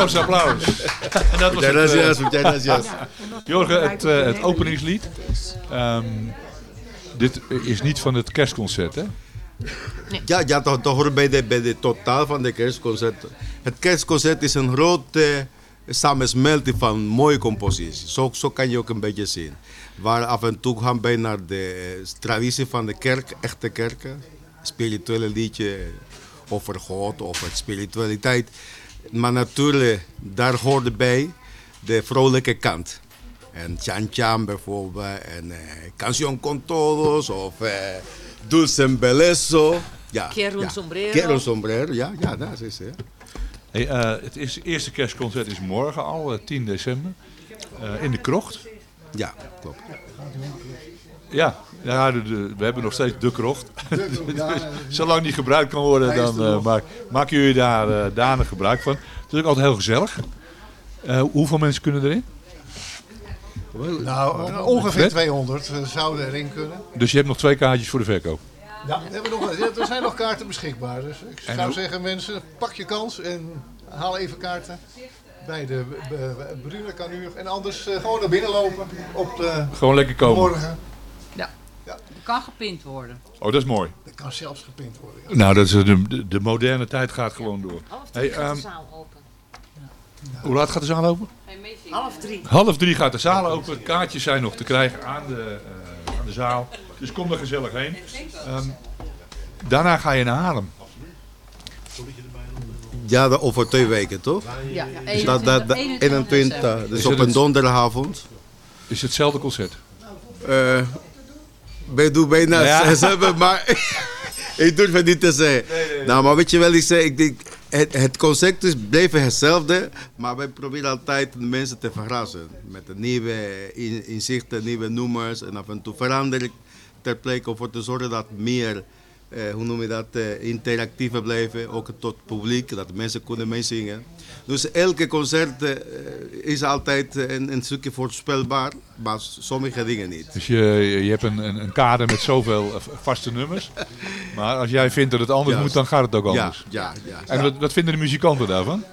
Applaus, applaus. En dat was het, eh, gracias, muchas gracias. Jorgen, het, eh, het openingslied. Ehm, dit is niet van het kerstconcert, hè? Ja, ja dat, dat hoort bij de, bij de totaal van de kerstconcert. Het kerstconcert is een grote samensmelting van mooie composities. Zo, zo kan je ook een beetje zien. Waar af en toe gaan wij naar de eh, traditie van de kerk, echte kerken. Spirituele liedje over God, over spiritualiteit. Maar natuurlijk, daar hoorde bij de vrolijke kant. En Chan Chan bijvoorbeeld, en eh, Canción con Todos, of eh, Dulce en Belezo. Ja, Quiero un ja. sombrero. Quiero un sombrero, ja, ja, dat is het. Hey, eh, het is- eerste kerstconcert is morgen al, eh, 10 december. Eh, in de krocht. Ja, klopt. Ja, ja de, de- we hebben nog steeds de krocht. Zolang die gebruikt kan worden, dan eh, maak, maken jullie daar eh danig gebruik van. Het is ook altijd heel gezellig. Eh, hoeveel mensen kunnen erin? Nou, ongeveer Fred? 200 eh, zouden erin kunnen. Dus je hebt nog twee kaartjes voor de verkoop. Ja, we hebben nog, er zijn nog kaarten beschikbaar. Dus ik zou zeggen, mensen, pak je kans en haal even kaarten bij de uh, Brune Kanuur. En anders gewoon naar binnen lopen op de Gewoon lekker komen. morgen. Ja. Ja. Kan gepind worden. Oh, dat is mooi. Dat kan zelfs gepint worden. ja. Nou, dat is de, de, de moderne tijd gaat gewoon door. Half Hey, drie gaat ehm, de zaal open. hoe laat gaat de zaal open? Half drie. Half drie gaat de zaal open. Kaartjes zijn nog te krijgen aan de, eh, aan de zaal. Dus kom er gezellig heen. Ehm, daarna ga je naar Haarlem. Ja, over twee weken toch? Ja, Dus dat, dat, dat, 21 21, dus Is op een donderdagavond. Is het hetzelfde concert? Eh wij doen bijna Ja. zes hebben, maar ik durf het niet te zeggen. Nou, maar weet je wel, ik, zeg, ik denk, het, het concept is blijven hetzelfde, maar wij proberen altijd de mensen te verrassen. Met de nieuwe in- inzichten, nieuwe nummers en af en toe verander ik ter plekke om voor te zorgen dat meer, eh, hoe noem je dat, eh, interactiever blijven, ook tot het publiek, dat mensen kunnen meezingen. Dus elke concert eh, is altijd een, een stukje voorspelbaar, maar sommige dingen niet. Dus je, je hebt een, een, een kader met zoveel eh, vaste nummers. Maar als jij vindt dat het anders moet, dan gaat het ook anders. ja, ja. En wat, wat vinden de muzikanten daarvan?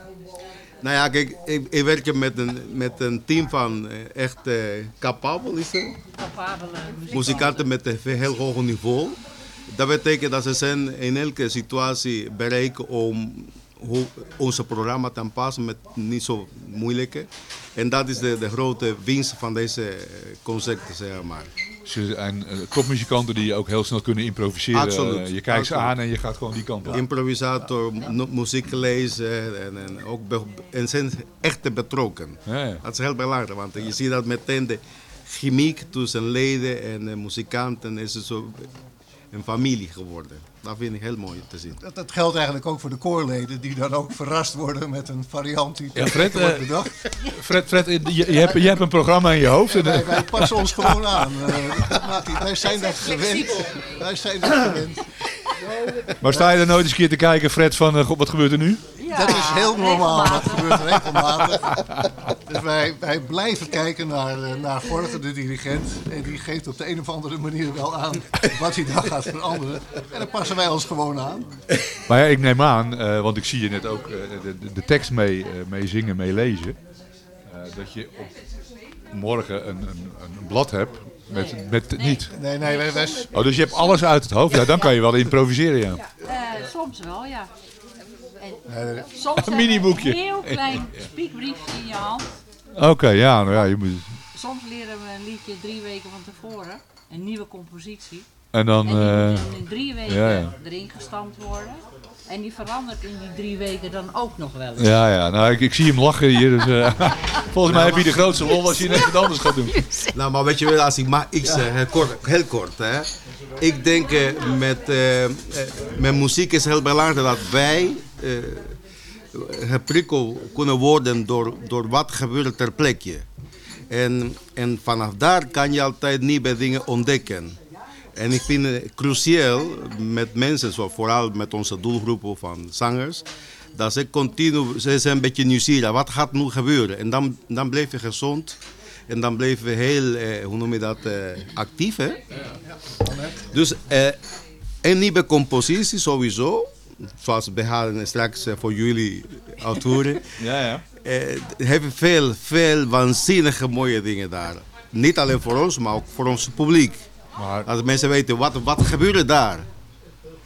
Nou ja, kijk, ik, ik werk met een, met een team van eh, echt eh capabel is het. Capabele Muzikanten met een heel hoog niveau. Dat betekent dat ze zijn in elke situatie bereiken om onze programma te aanpassen met niet zo moeilijke. En dat is de, de grote winst van deze eh, concerten, zeg maar. Ze zijn eh, topmuzikanten die ook heel snel kunnen improviseren. Absoluut. Eh, je kijkt ze aan en je gaat gewoon die kant op. Improvisator, mu- muziek lezen en, en, ook en zijn echt betrokken. Ja, ja. Dat is heel belangrijk, want je ziet dat meteen de chemiek tussen leden en muzikanten is zo een familie geworden. Dat vind ik heel mooi te zien. Dat, dat geldt eigenlijk ook voor de koorleden, die dan ook verrast worden met een variant die Ja, Fred, wordt eh, bedacht. Fred, Fred je, je, hebt, je hebt een programma in je hoofd. En, Wij, eh, wij passen ons gewoon aan. Eh, wij zijn dat gewend. Wij zijn dat gewend. maar sta je er nooit eens een keer te kijken, Fred, van god, wat gebeurt er nu? Dat is heel normaal. Dat gebeurt regelmatig. Dus wij, wij blijven kijken naar, eh, naar Jorge, de dirigent. En die geeft op de een of andere manier wel aan wat hij dan gaat veranderen. En dan passen wij ons gewoon aan. Maar ja, ik neem aan, eh, want ik zie je net ook eh, de, de, tekst mee, eh, mee zingen, mee lezen. eh, dat je op morgen een, een, een blad hebt met, met niet. Nee, nee, wij, wij, Oh, dus je hebt alles uit het hoofd. Ja, dan kan je wel improviseren, ja. Eh, soms wel, ja. En Nee, nee. soms Een miniboekje. Een heel klein spiekbriefje in je hand. Oké, ja, nou ja, je moet... Soms leren we een liedje drie weken van tevoren. Een nieuwe compositie. En dan... En die eh, moet dan in drie weken ja, ja. erin gestampt worden. En die verandert in die drie weken dan ook nog wel eens. Ja, ja, nou, ik, ik zie hem lachen hier. Dus, eh, volgens mij heb je de grootste lol als je net wat anders gaat doen. Nou, maar weet je wel, als ik mag ik zeg, heel kort, heel kort hè. Ik denk eh, met, eh, met muziek is heel belangrijk dat wij eh geprikkeld kunnen worden door, door wat gebeurt ter plekje. En, en vanaf daar kan je altijd nieuwe dingen ontdekken. En ik vind het cruciaal met mensen, zo, vooral met onze doelgroepen van zangers, dat ze continu, ze zijn een beetje nieuwsgierig. Wat gaat nu gebeuren? En dan, dan blijf je gezond. En dan blijven we heel, eh, hoe noem je dat, eh, actief. Hè? Dus eh, een nieuwe compositie sowieso. Zoals we gaan straks eh, voor jullie uitvoeren. Ja, ja. Eh, hebben veel, veel waanzinnige mooie dingen daar. Niet alleen voor ons, maar ook voor ons publiek. Maar Als mensen weten wat, wat gebeurt daar.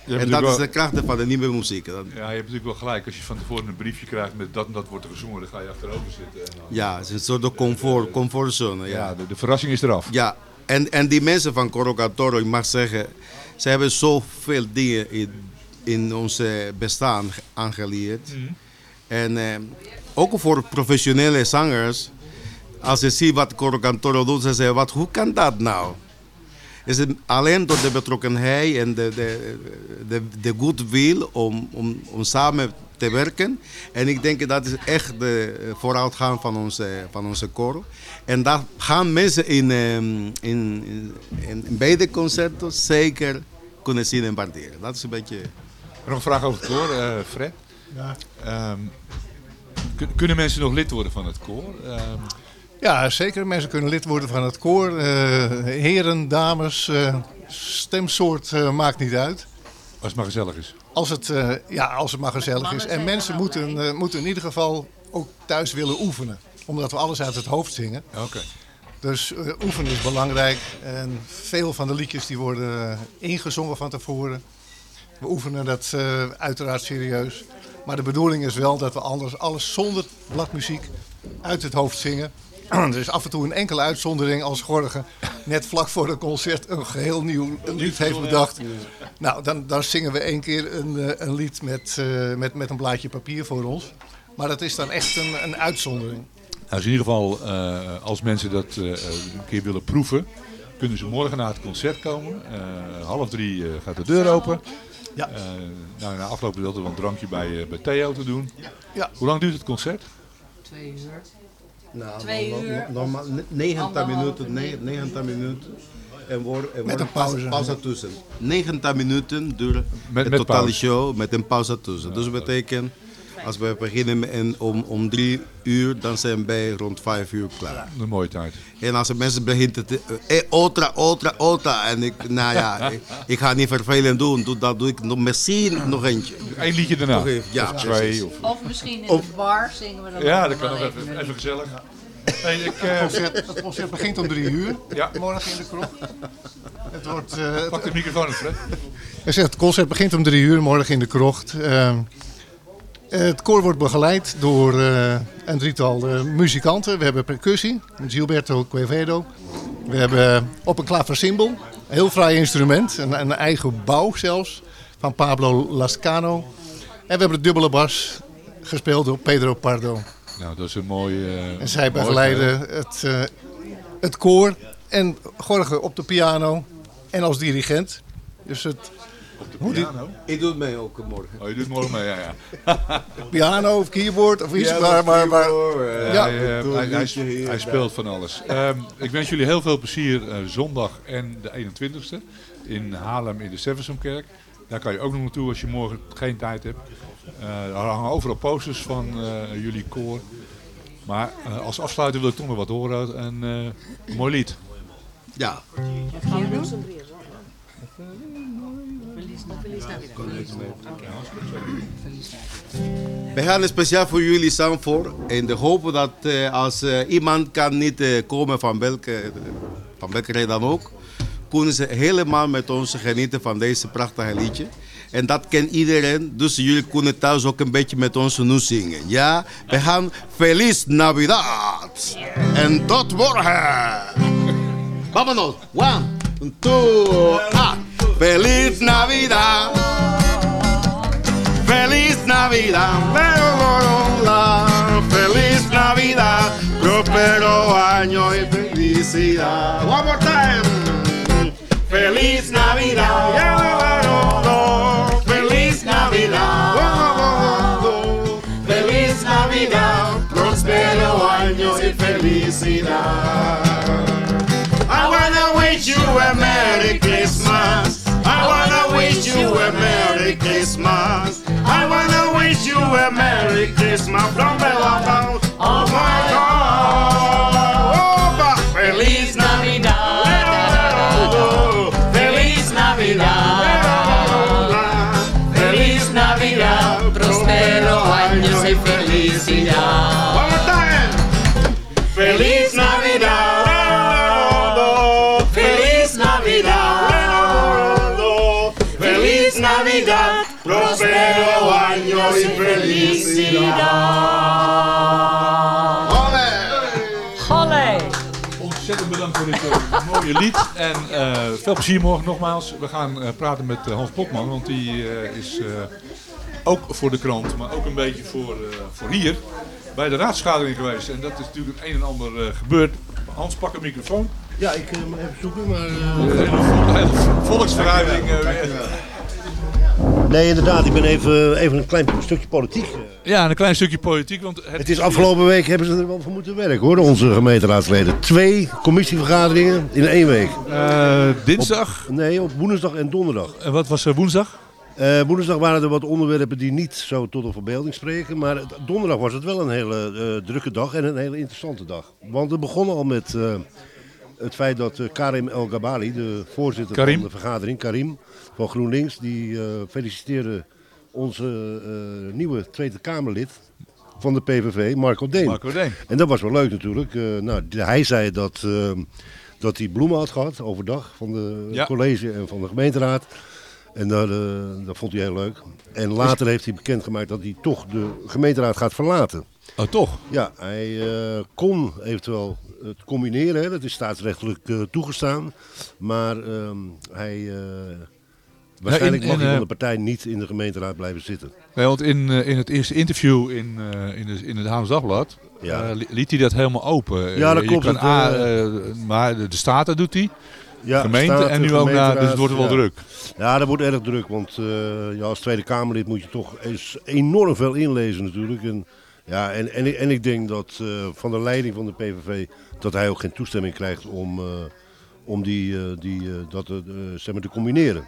En dat is de kracht van de nieuwe muziek. Ja, je hebt natuurlijk wel gelijk. Als je van tevoren een briefje krijgt met dat en dat wordt er gezongen, dan ga je achterover zitten. En dan- Ja, het is een soort comfort, comfortzone. Ja, Ja, de, de verrassing is eraf. Ja, en, en die mensen van Corocatoro, ik mag zeggen, ze hebben zoveel dingen in, in ons bestaan ge- aangeleerd. En eh, ook voor professionele zangers, als je ziet wat Corocatoro doet, ze zeggen, wat, hoe kan dat nou? Is het alleen door de betrokkenheid en de, de, de, de goodwill om, om, om samen te werken. En ik denk dat is echt de vooruitgang van onze, van onze koor. En dat gaan mensen in, ehm, in, in, in, beide concerten zeker kunnen zien en waarderen. Dat is een beetje... Nog een vraag over het koor, eh, Fred. Ja. Ehm, kun- kunnen mensen nog lid worden van het koor? Ehm, Ja, zeker. Mensen kunnen lid worden van het koor. Eh, heren, dames, eh, stemsoort eh, maakt niet uit. als het maar gezellig is. Als het, eh, ja, als het maar gezellig is. En mensen moeten, eh, moeten in ieder geval ook thuis willen oefenen. Omdat we alles uit het hoofd zingen. Oké. Dus eh, oefenen is belangrijk. En veel van de liedjes die worden ingezongen van tevoren. We oefenen dat eh, uiteraard serieus. Maar de bedoeling is wel dat we anders alles zonder bladmuziek uit het hoofd zingen. Er is af en toe een enkele uitzondering als Gorge net vlak voor het concert een geheel nieuw lied heeft bedacht. Nou, dan, dan zingen we één keer een, eh, een lied met, eh, met, met een blaadje papier voor ons. Maar dat is dan echt een, een uitzondering. Nou, dus in ieder geval, eh, als mensen dat een keer willen proeven, kunnen ze morgen naar het concert komen. Eh, half drie gaat de deur open. Ja. Eh, nou, na afloop is altijd wel een drankje bij, eh, bij Theo te doen. Ja. Hoe lang duurt het concert? Twee uur. Nou, Twee no- no- uur. Normaal, 90 Anderhalve minuten, ne- 90 minuten. En wordt, en een pauze. pauze tussen. 90 minuten duurt Met- de met totale pauze. show met een pauze tussen. Dus dat betekent, als we beginnen om, om drie uur, dan zijn wij rond vijf uur klaar. Een mooie tijd. En als de mensen beginnen te... Eh, ultra, ultra, ultra. En ik, nou ja, ik, ik ga niet vervelend doen. Doe, dat doe ik nog, misschien nog eentje. Eén liedje daarna. Nog even, ja, Of twee. precies. Of... Of misschien in Of- de bar zingen we dan Ja, dat kan wel nog even. even, gezellig. Hey, ik, Het eh, concert, het concert begint om drie uur. Ja. Morgen in de kroeg. Het wordt, eh, pak de microfoon eens, Fred. Hij zegt, het concert begint om drie uur, morgen in de krocht. Eh, het koor wordt begeleid door eh, een drietal eh, muzikanten. We hebben percussie, Gilberto Quevedo. We hebben op een klaversymbol, een heel fraai instrument, een, een eigen bouw zelfs, van Pablo Lascano. En we hebben de dubbele bas, gespeeld door Pedro Pardo. Nou, dat is een mooie... eh, En zij begeleiden het, eh, het koor en Gorge op de piano en als dirigent. Dus het hoe die- Piano? Ik doe het mee ook morgen. Oh, je doet morgen mee, ja, ja. piano of keyboard of iets. Ja, maar, maar, maar, keyboard, ja. hij, eh, hij, hij, speelt van alles. Ehm, ik wens jullie heel veel plezier eh, zondag en de 21ste in Haarlem in de Seversumkerk. Daar kan je ook nog naartoe als je morgen geen tijd hebt. Eh, er hangen overal posters van eh, jullie koor. Maar eh, als afsluiter wil ik toch nog wat horen. En, eh, een mooi lied. Ja. We gaan speciaal voor jullie Zandvoort. In de hoop dat eh, als eh, iemand kan niet eh, komen van welke, van welke reden dan ook, kunnen ze helemaal met ons genieten van deze prachtige liedje. En dat kent iedereen, dus jullie kunnen thuis ook een beetje met ons nu zingen. Ja, we gaan Feliz Navidad. En tot morgen. Vámonos. One, two, ah. Feliz Navidad. Feliz Navidad, feliz Navidad, próspero año y felicidad. One more time. Feliz Navidad, feliz Navidad, feliz Navidad, próspero año y felicidad. I wanna wish you a Merry Christmas. I wanna wish you a Merry Christmas. I wanna wish you a Merry Christmas from the bottom of my heart. Oh, Opa! Feliz Navidad. Feliz Navidad. Feliz Navidad. Prospero años y felicidad. One more time. Feliz Navidad. Y felicidad. Olé! Ontzettend bedankt voor dit eh, mooie lied. En eh, veel plezier morgen nogmaals. We gaan eh, praten met Hans Plotman, want die eh, is eh, ook voor de krant, maar ook een beetje voor, eh, voor hier bij de raadsvergadering geweest. En dat is natuurlijk het een en ander gebeurd. Hans, pak een microfoon. Ja, ik moet even zoeken, maar... Eh, weer. Nee, inderdaad, ik ben even, even een klein stukje politiek. Ja, en een klein stukje politiek. Want het, Het is afgelopen week hebben ze er wel voor moeten werken hoor, onze gemeenteraadsleden. Twee commissievergaderingen in één week. Eh, dinsdag? nee, op woensdag en donderdag. En wat was er woensdag? Eh, woensdag waren er wat onderwerpen die niet zo tot de verbeelding spreken. Maar het- donderdag was het wel een hele eh, drukke dag en een hele interessante dag. Want we begonnen al met eh, het feit dat eh, Karim El Gabali, de voorzitter Karim. van de vergadering, Karim van GroenLinks, die eh, feliciteerde onze eh, nieuwe Tweede Kamerlid van de PVV, Marco Deen. Marco Deen. En dat was wel leuk natuurlijk. Nou, hij zei dat, dat hij bloemen had gehad overdag van de Ja. college en van de gemeenteraad. En dat, eh, dat vond hij heel leuk. En later heeft hij bekendgemaakt dat hij toch de gemeenteraad gaat verlaten. Oh, toch? Ja, hij eh, kon eventueel het combineren. Hè. Dat is staatsrechtelijk eh, toegestaan. Maar ehm, hij... eh, waarschijnlijk in- mag hij van de partij niet in de gemeenteraad blijven zitten. Nee, want in, in het eerste interview in, in, de, in het Haams Dagblad Ja. liet hij dat helemaal open. Ja, dat klopt. Kan maar de, de Staten doet hij. Ja, gemeente staat, en nu ook naar, dus het wordt wel ja. druk. Ja, dat wordt erg druk, want eh, ja, als Tweede Kamerlid moet je toch eens enorm veel inlezen natuurlijk. En, ja, en, en, ik- en ik denk dat eh, van de leiding van de PVV dat hij ook geen toestemming krijgt om, eh, om die, die, dat zeg maar te combineren.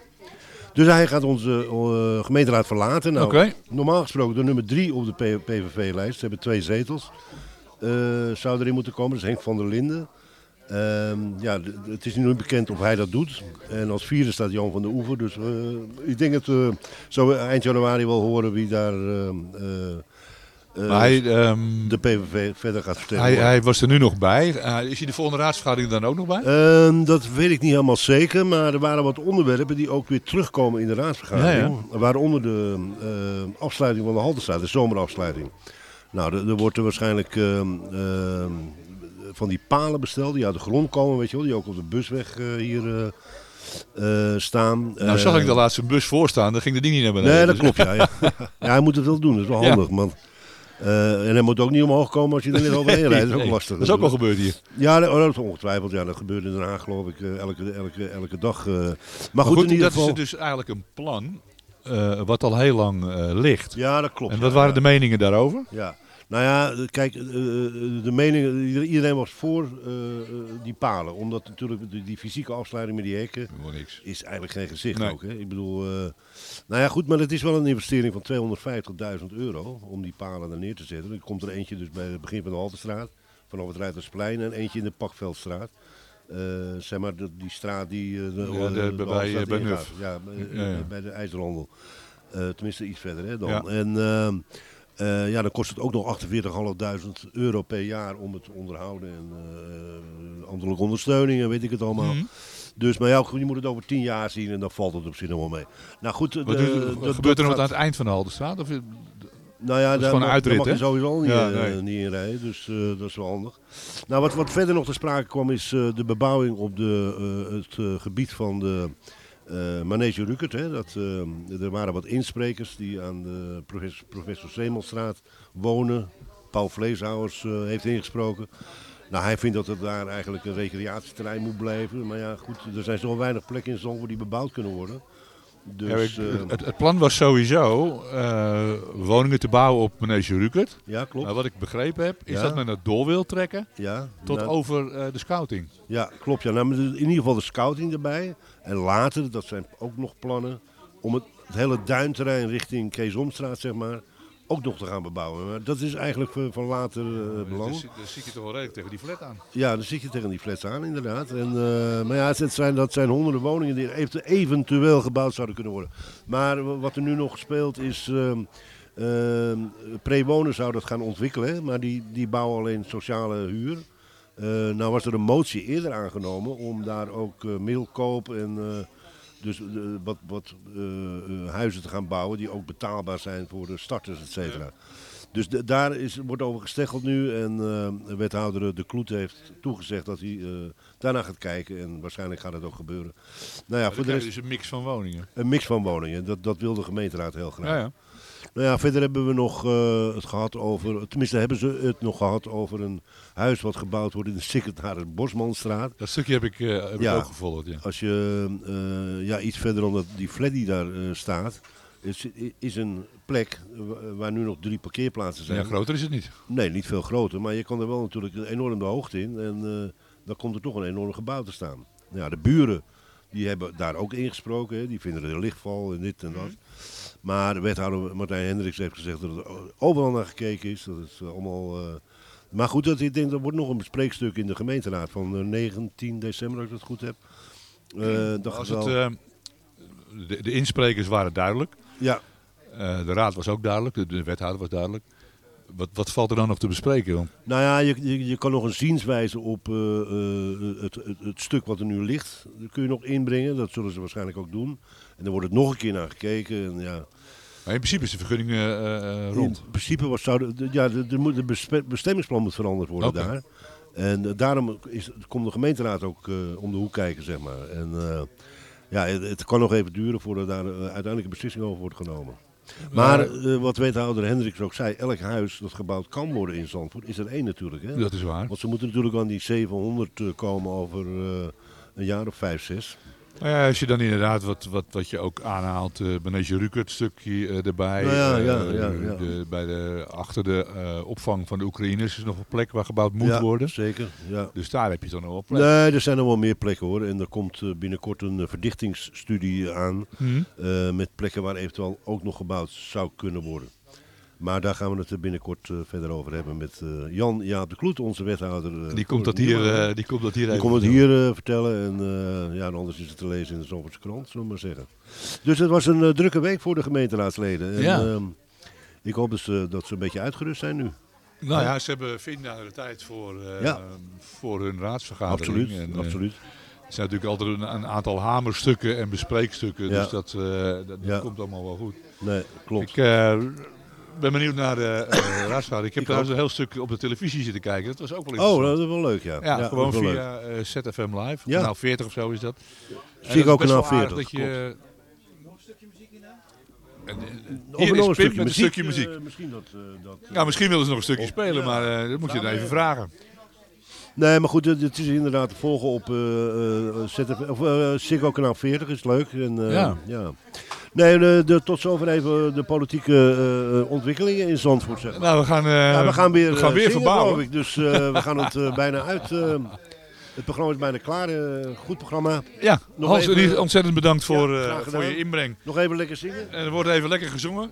Dus hij gaat onze gemeenteraad verlaten. Nou. Normaal gesproken de nummer drie op de PVV-lijst. Ze hebben twee zetels. zou erin moeten komen. Dat is Henk van der Linden. Ehm, ja, het is nu niet bekend of hij dat doet. En als vierde staat Jan van der Oever. Dus eh, ik denk dat we zo eind januari wel horen wie daar ehm, eh, eh, hij, ehm, de PVV verder gaat Hij, vertegenwoordigen. hij was er nu nog bij. Eh, is hij de volgende raadsvergadering dan ook nog bij? Dat weet ik niet helemaal zeker, maar er waren wat onderwerpen die ook weer terugkomen in de raadsvergadering. Ja, Waaronder de eh, afsluiting van de Haltestraat, de zomerafsluiting. Nou, er, er wordt er waarschijnlijk van die palen besteld die uit de grond komen, weet je wel, die ook op de busweg eh, hier eh, eh, staan. nou zag ik de laatste bus voorstaan, dan ging de ding niet naar beneden. Nee, dat Dus- klopt. Ja, ja. ja, hij moet het wel doen, dat is wel Ja. handig. Want, eh, en hij moet ook niet omhoog komen als je er net overheen rijdt. Dat is ook Nee, lastig. dat is ook wel gebeurd Ja, dat, oh, dat is ongetwijfeld. Ja, dat gebeurt in Den Haag geloof ik elke, elke, elke dag. Maar, Maar goed, goed, in ieder dat geval... is dus eigenlijk een plan wat al heel lang ligt. Ja, dat klopt. En ja, wat waren ja. de meningen daarover? Ja, nou ja, kijk, eh, eh, de mening, iedereen was voor eh, die palen. Omdat natuurlijk die, die fysieke afsluiting met die hekken is eigenlijk geen gezicht Nee. ook. Hè? Ik bedoel, nou ja goed, maar het is wel een investering van 250.000 euro om die palen er neer te zetten. Er komt er eentje dus bij het begin van de Haltestraat, vanaf het Ruitersplein en eentje in de Pakveldstraat. Zeg maar, de- die straat die... de, Ja, de- bij- bij. Nuf. Ja, Ja, ja. bij de IJzerhandel. Tenminste iets verder hè, dan. En eh, ja, dan kost het ook nog 48.500 euro per jaar om het te onderhouden. En eh ambtelijke ondersteuning en weet ik het allemaal. Mhm. Dus, maar ja, goed, je moet het over tien jaar zien en dan valt het op zich nog wel mee. Nou goed, Wat de- gebeurt er nog aan gaat- het eind van de Haltestraat? Of, nou ja, dat is daar, mag- uitrit, daar mag je sowieso niet, Ja, eh, niet in rijden, dus eh, dat is wel handig. Nou, wat, wat verder nog ter sprake kwam is eh, de bebouwing op de, eh, het eh, gebied van de eh Manege Rukert. Hè. Dat, eh, er waren wat insprekers die aan de professor, professor Zemelstraat wonen. Paul Vleeshouwers eh, heeft ingesproken. Nou, hij vindt dat het daar eigenlijk een recreatieterrein moet blijven. Maar ja, goed, er zijn zo weinig plekken in Zandvoort die bebouwd kunnen worden. Dus, eh, het, het plan was sowieso eh, woningen te bouwen op Manege Rukert. Ja, klopt. Maar wat ik begrepen heb, is Ja. dat men het door wil trekken Ja, tot nou- over eh, de scouting. Ja, klopt. Ja. Nou, in ieder geval de scouting erbij. En later, dat zijn ook nog plannen, om het, het hele duinterrein richting Keesomstraat, zeg maar, ook nog te gaan bebouwen. Maar dat is eigenlijk van, later eh, belang. Dus, dus zie je toch wel redelijk tegen die flat aan. Ja, dan zit je tegen die flats aan, inderdaad. En, eh, maar ja, het zijn, dat zijn honderden woningen die even- eventueel gebouwd zouden kunnen worden. Maar wat er nu nog speelt is... ehm ehm, Prewonen zou dat gaan ontwikkelen, hè, maar die, die bouwen alleen sociale huur. Eh, nou was er een motie eerder aangenomen om daar ook eh middelkoop en Dus eh, wat, wat eh, eh, huizen te gaan bouwen die ook betaalbaar zijn voor de starters, et cetera. Dus de- daar is, wordt over gesteggeld nu. En wethouder De Kloet heeft toegezegd dat hij daarna gaat kijken. En waarschijnlijk gaat het ook gebeuren. Nou ja, voor de rest, dus een mix van woningen. een mix van woningen. Dat, dat wil de gemeenteraad heel graag. Ja, ja. Nou ja, verder hebben we nog eh, het gehad over, tenminste hebben ze het nog gehad over een huis wat gebouwd wordt in de secretaris Bosmanstraat. Dat stukje heb ik, eh, heb ik ook gevolgd. Ja. Als je eh, ja, iets verder omdat die flat die daar staat, is, is een plek wa- waar nu nog drie parkeerplaatsen zijn. Ja, groter is het niet. Nee, niet veel groter, maar je kan er wel natuurlijk enorm de hoogte in en dan komt er toch een enorm gebouw te staan. Ja, de buren die hebben daar ook ingesproken, hè, die vinden er lichtval en dit en dat. Maar wethouder Martijn Hendricks heeft gezegd dat er overal naar gekeken is. Dat is eh, allemaal... eh, maar goed, dat, ik denk, er wordt nog een bespreekstuk in de gemeenteraad van eh, 19 december, als ik het goed heb. Eh, dat Als gaat het, eh, de, de insprekers waren duidelijk. Ja. Eh, de raad was ook duidelijk, de, de wethouder was duidelijk. Wat, wat valt er dan nog te bespreken? Dan? Nou ja, je, je, je kan nog een zienswijze op eh, eh, het, het, het stuk wat er nu ligt. Dat kun je nog inbrengen. Dat zullen ze waarschijnlijk ook doen. En dan wordt het nog een keer naar gekeken. En ja. Maar in principe is de vergunning eh, eh, rond. In principe was, zou de, ja, de, de, bestemmingsplan moet veranderd worden daar. En eh, daarom is, komt de gemeenteraad ook eh, om de hoek kijken, zeg maar. En eh, ja, het, het kan nog even duren voordat daar eh, uiteindelijk een beslissing over wordt genomen. Maar eh, wat wethouder Hendricks ook zei, elk huis dat gebouwd kan worden in Zandvoort, is er één natuurlijk. Hè? Dat is waar. Want ze moeten natuurlijk aan die 700 eh, komen over eh, een jaar of vijf, zes. Nou ja, als je dan inderdaad, wat, wat, wat je ook aanhaalt, uh, Benetje Rukert stukje eh, erbij. Nou ja, eh, ja, ja, ja. De, bij de, achter de eh, opvang van de Oekraïners is nog een plek waar gebouwd moet Ja, worden. zeker. Ja. Dus daar heb je dan nog wel plek. Nee, er zijn nog wel meer plekken hoor. En er komt eh, binnenkort een eh, verdichtingsstudie aan. Mhm. eh, met plekken waar eventueel ook nog gebouwd zou kunnen worden. Maar daar gaan we het binnenkort eh, verder over hebben met eh, Jan Jaap de Kloet, onze wethouder. eh, Die komt dat hier, die komt dat hier Die komt het hier vertellen. En ja, en anders is het te lezen in de Zandvoortse krant, zullen we maar zeggen. Dus het was een drukke week voor de gemeenteraadsleden. En, Ja. ehm, ik hoop dus dat ze een beetje uitgerust zijn nu. Nou ja, ze hebben vier de tijd voor, Ja. voor hun raadsvergadering. Absoluut, En, absoluut. Er zijn natuurlijk altijd een, een aantal hamerstukken en bespreekstukken. Ja. Dus dat, dat Ja. komt allemaal wel goed. Nee, klopt. Ik ben benieuwd naar de eh raadsvergadering. Ik heb trouwens een heel stuk op de televisie zitten kijken. Dat was ook wel Oh, interessant. dat is wel leuk, ja. Ja, Ja, gewoon via eh, ZFM Live. Ja. Kanaal 40 of zo is dat. En Zie ik ook kanaal wel aardig 40, Dat je, En, eh, Of Hier nog is een Pim stukje met een muziek, stukje muziek. eh, misschien dat, eh, dat, eh, ja, misschien willen ze nog een stukje op- spelen, ja. maar eh, dat moet je dan even eh, vragen. Nee, maar goed, het, is inderdaad te volgen op eh eh, ZFM, of, eh, Ziggo kanaal 40, is leuk. En, eh, Ja. ja. Nee, de, de, tot zover even de politieke eh, eh, ontwikkelingen in Zandvoort. Zeg maar. Nou, we gaan, eh, Ja, we gaan weer, we gaan weer zingen, verbouwen. Dus we gaan het bijna uit. het programma is bijna klaar. goed programma. Ja, Nog Hans, even- ontzettend bedankt voor, Ja, voor je inbreng. Nog even lekker zingen. En er wordt even lekker gezongen.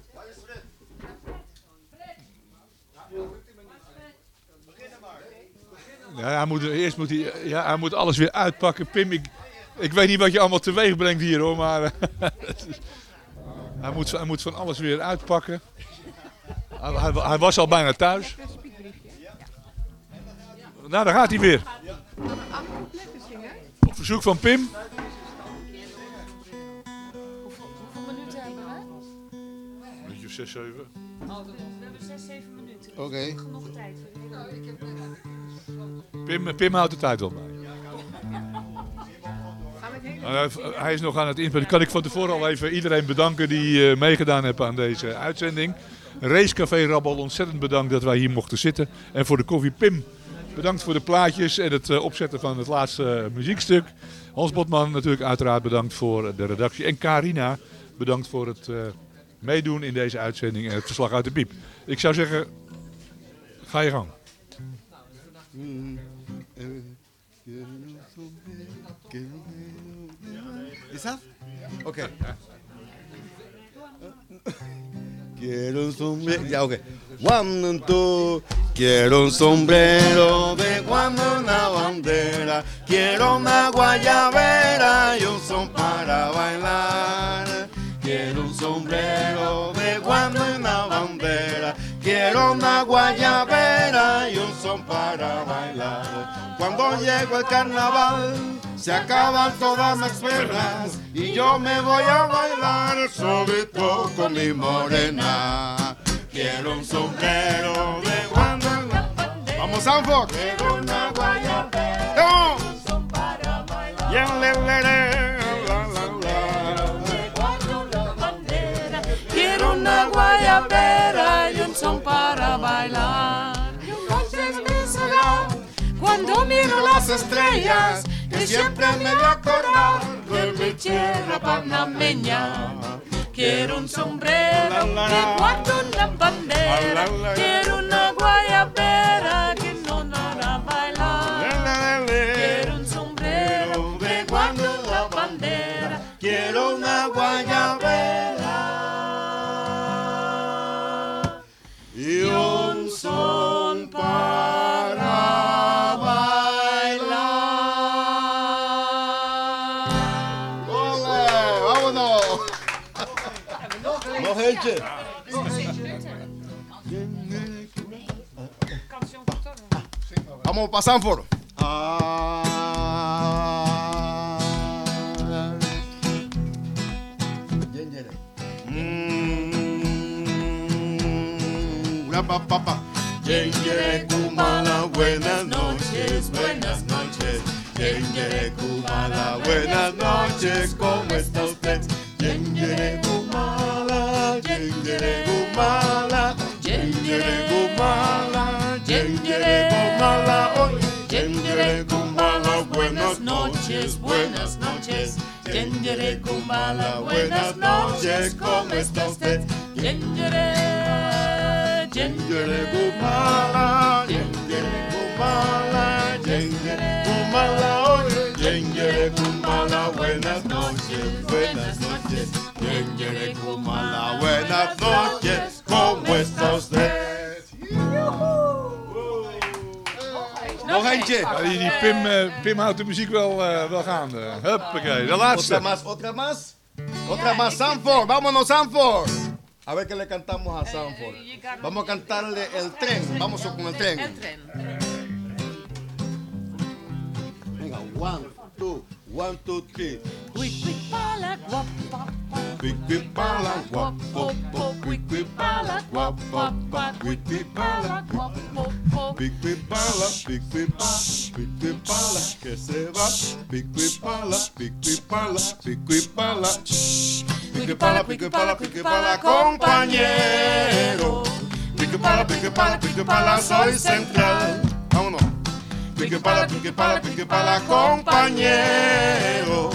Ja, hij moet, eerst moet hij, ja, hij moet alles weer uitpakken. Pim, ik, ik weet niet wat je allemaal teweeg brengt hier hoor, maar hij, moet, hij moet van alles weer uitpakken. Hij, hij, hij was al bijna thuis. Nou, daar gaat hij weer. Op verzoek van Pim. Hoeveel minuten hebben we? Een minuutje of zes, zeven. We hebben 6, 7 minuten. Oké. Genoeg tijd voor Pim, Pim houdt de tijd wel bij. Nou, hij- is nog aan het inspelen. Kan ik van tevoren al even iedereen bedanken die eh, meegedaan hebben aan deze uitzending. Racecafé Rabbel, ontzettend bedankt dat wij hier mochten zitten. En voor de koffie Pim, bedankt voor de plaatjes en het eh, opzetten van het laatste eh, muziekstuk. Hans Botman natuurlijk uiteraard bedankt voor de redactie. En Carina, bedankt voor het meedoen in deze uitzending en het verslag uit de piep. Ik zou zeggen, ga je gang. Oké. Quiero un sombrero. Ya, ok. Two. Quiero un sombrero de cuando una bandera. Quiero una guayabera y un son para bailar. Quiero un sombrero de cuando una bandera. Quiero una guayabera y un son para bailar. Cuando llego el carnaval, se acaban todas mis penas y yo me voy a bailar solito con mi morena. Quiero un sombrero de guanda. Vamos, Sanford. Quiero una guayabera. Estrellas que siempre me voy a acordar de mi tierra panameña. Quiero un sombrero que guardo una bandera. Quiero una guayabera para Sanford. Papa. Yengere Kumala, buenas noches, buenas noches. Yengere Kumala, buenas noches, ¿cómo está usted? Yengere Kumala, Yengere Kumala, Yengere Kumala, buenas noches, buenas noches. Yengere Kumbala, buenas noches, ¿cómo está usted? Yengere, Yengere Kumala, Yengere Kumala, Yengere hoy. Yengere Kumala, buenas noches, buenas noches. Yengere Kumala, buenas noches, ¿cómo está usted? Nog eentje. Ja, die, die Pim, eh, Pim houdt de muziek wel, eh, wel gaande. Huppakee, de laatste. Otra más, otra más. Otra más, Sanford. Vámonos, Sanford. A ver qué le cantamos a Sanford. Vamos a cantarle el tren. Vamos con el tren. El tren. Venga, one, two, One, two, three. Quick, quick, palak, wop, wop, wop. Quick, quick, palak, wop, wop, wop. Quick, quick, palak, wop, wop, wop. Quick, quick, palak, wop, wop, wop. Quick, quick, palak, quick, quick, palak. Quick, quick, palak, que se va. Quick, quick, palak, quick, quick, palak. Quick, quick, palak. Quick, palak, quick, palak, quick, palak, compañero. Quick, palak, quick, palak, quick, palak, soy central. Pique pala, pique pala, pique pala, compañero.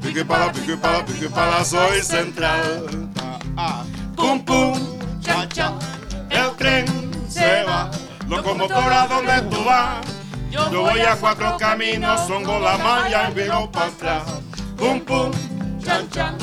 Pique pala, pique pala, pique pala, soy central. Ah, ah. Pum pum, cha cha, el tren se va. Locomotora, ¿dónde tú vas? Yo voy a cuatro caminos, songo la malla y viro para atrás. Pum pum, chan chan,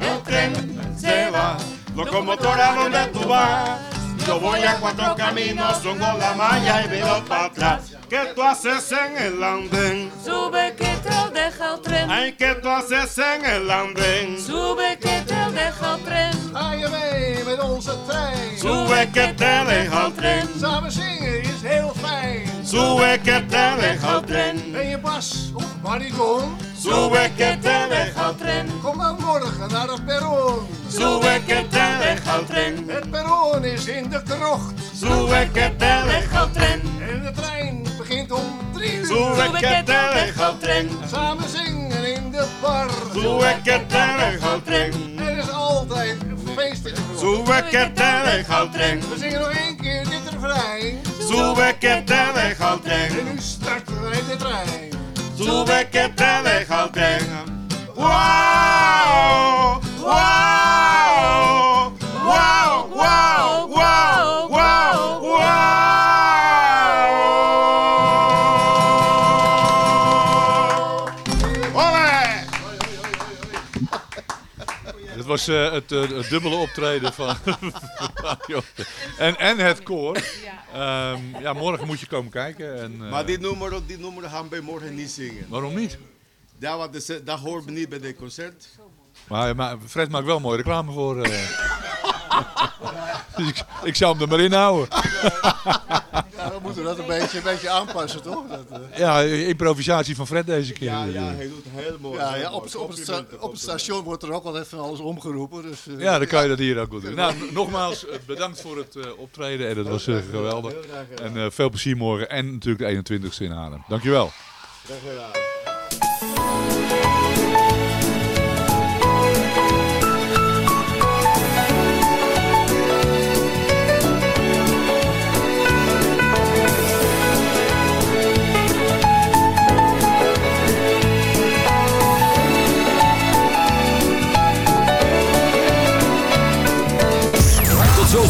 el tren se va. Locomotora, ¿dónde tú vas? Yo voy a cuatro caminos, songo la malla y viro para atrás. ¿Qué tú haces en el andén? Sube que te deja el tren. Ay, ¿qué tú haces en el andén? Sube que te deja el tren. Ga je mee met onze trein? Sube que te deja el tren. Samen zingen is heel fijn. Sube que te deja el tren. Ben je bas of bariton? Sube que te deja el tren. Kom dan morgen naar het perron. Sube que te deja el tren. Het perron is in de krocht. Sube que te deja el tren. En de trein begint om drie uur. Sube que te deja el tren. Samen zingen in de bar. Sube que te deja el tren. Er is altijd een feestje. Sube que te deja el tren. We zingen nog één keer dit refrein. Sube que te deja el tren. En nu start rijdt de trein. Sube que te deja el tren. Wow, wow, was eh, het, eh, het dubbele optreden van en, en het koor. Ehm, ja, morgen moet je komen kijken. En, eh, Maar dit nummer, dit nummer gaan wij morgen niet zingen. Waarom niet? Ja, want de- dat hoort me niet bij dit concert. Maar, maar Fred maakt wel mooi reclame voor. dus ik, ik zou hem er maar in houden. Ja, moet moeten dat een beetje, een beetje aanpassen, toch? Dat, eh, Ja, improvisatie van Fred deze keer. Ja, ja, hij doet heel mooi. ja, heel ja, mooi. op, het- op, het op het station wordt er ook altijd van alles omgeroepen. Dus, eh, Ja, dan kan je dat hier ook wel doen. Nou, nogmaals eh, bedankt voor het eh, optreden en dat was geweldig. Heel graag gedaan. En eh, veel plezier morgen en natuurlijk de 21ste in Haarlem. Dankjewel. Graag gedaan.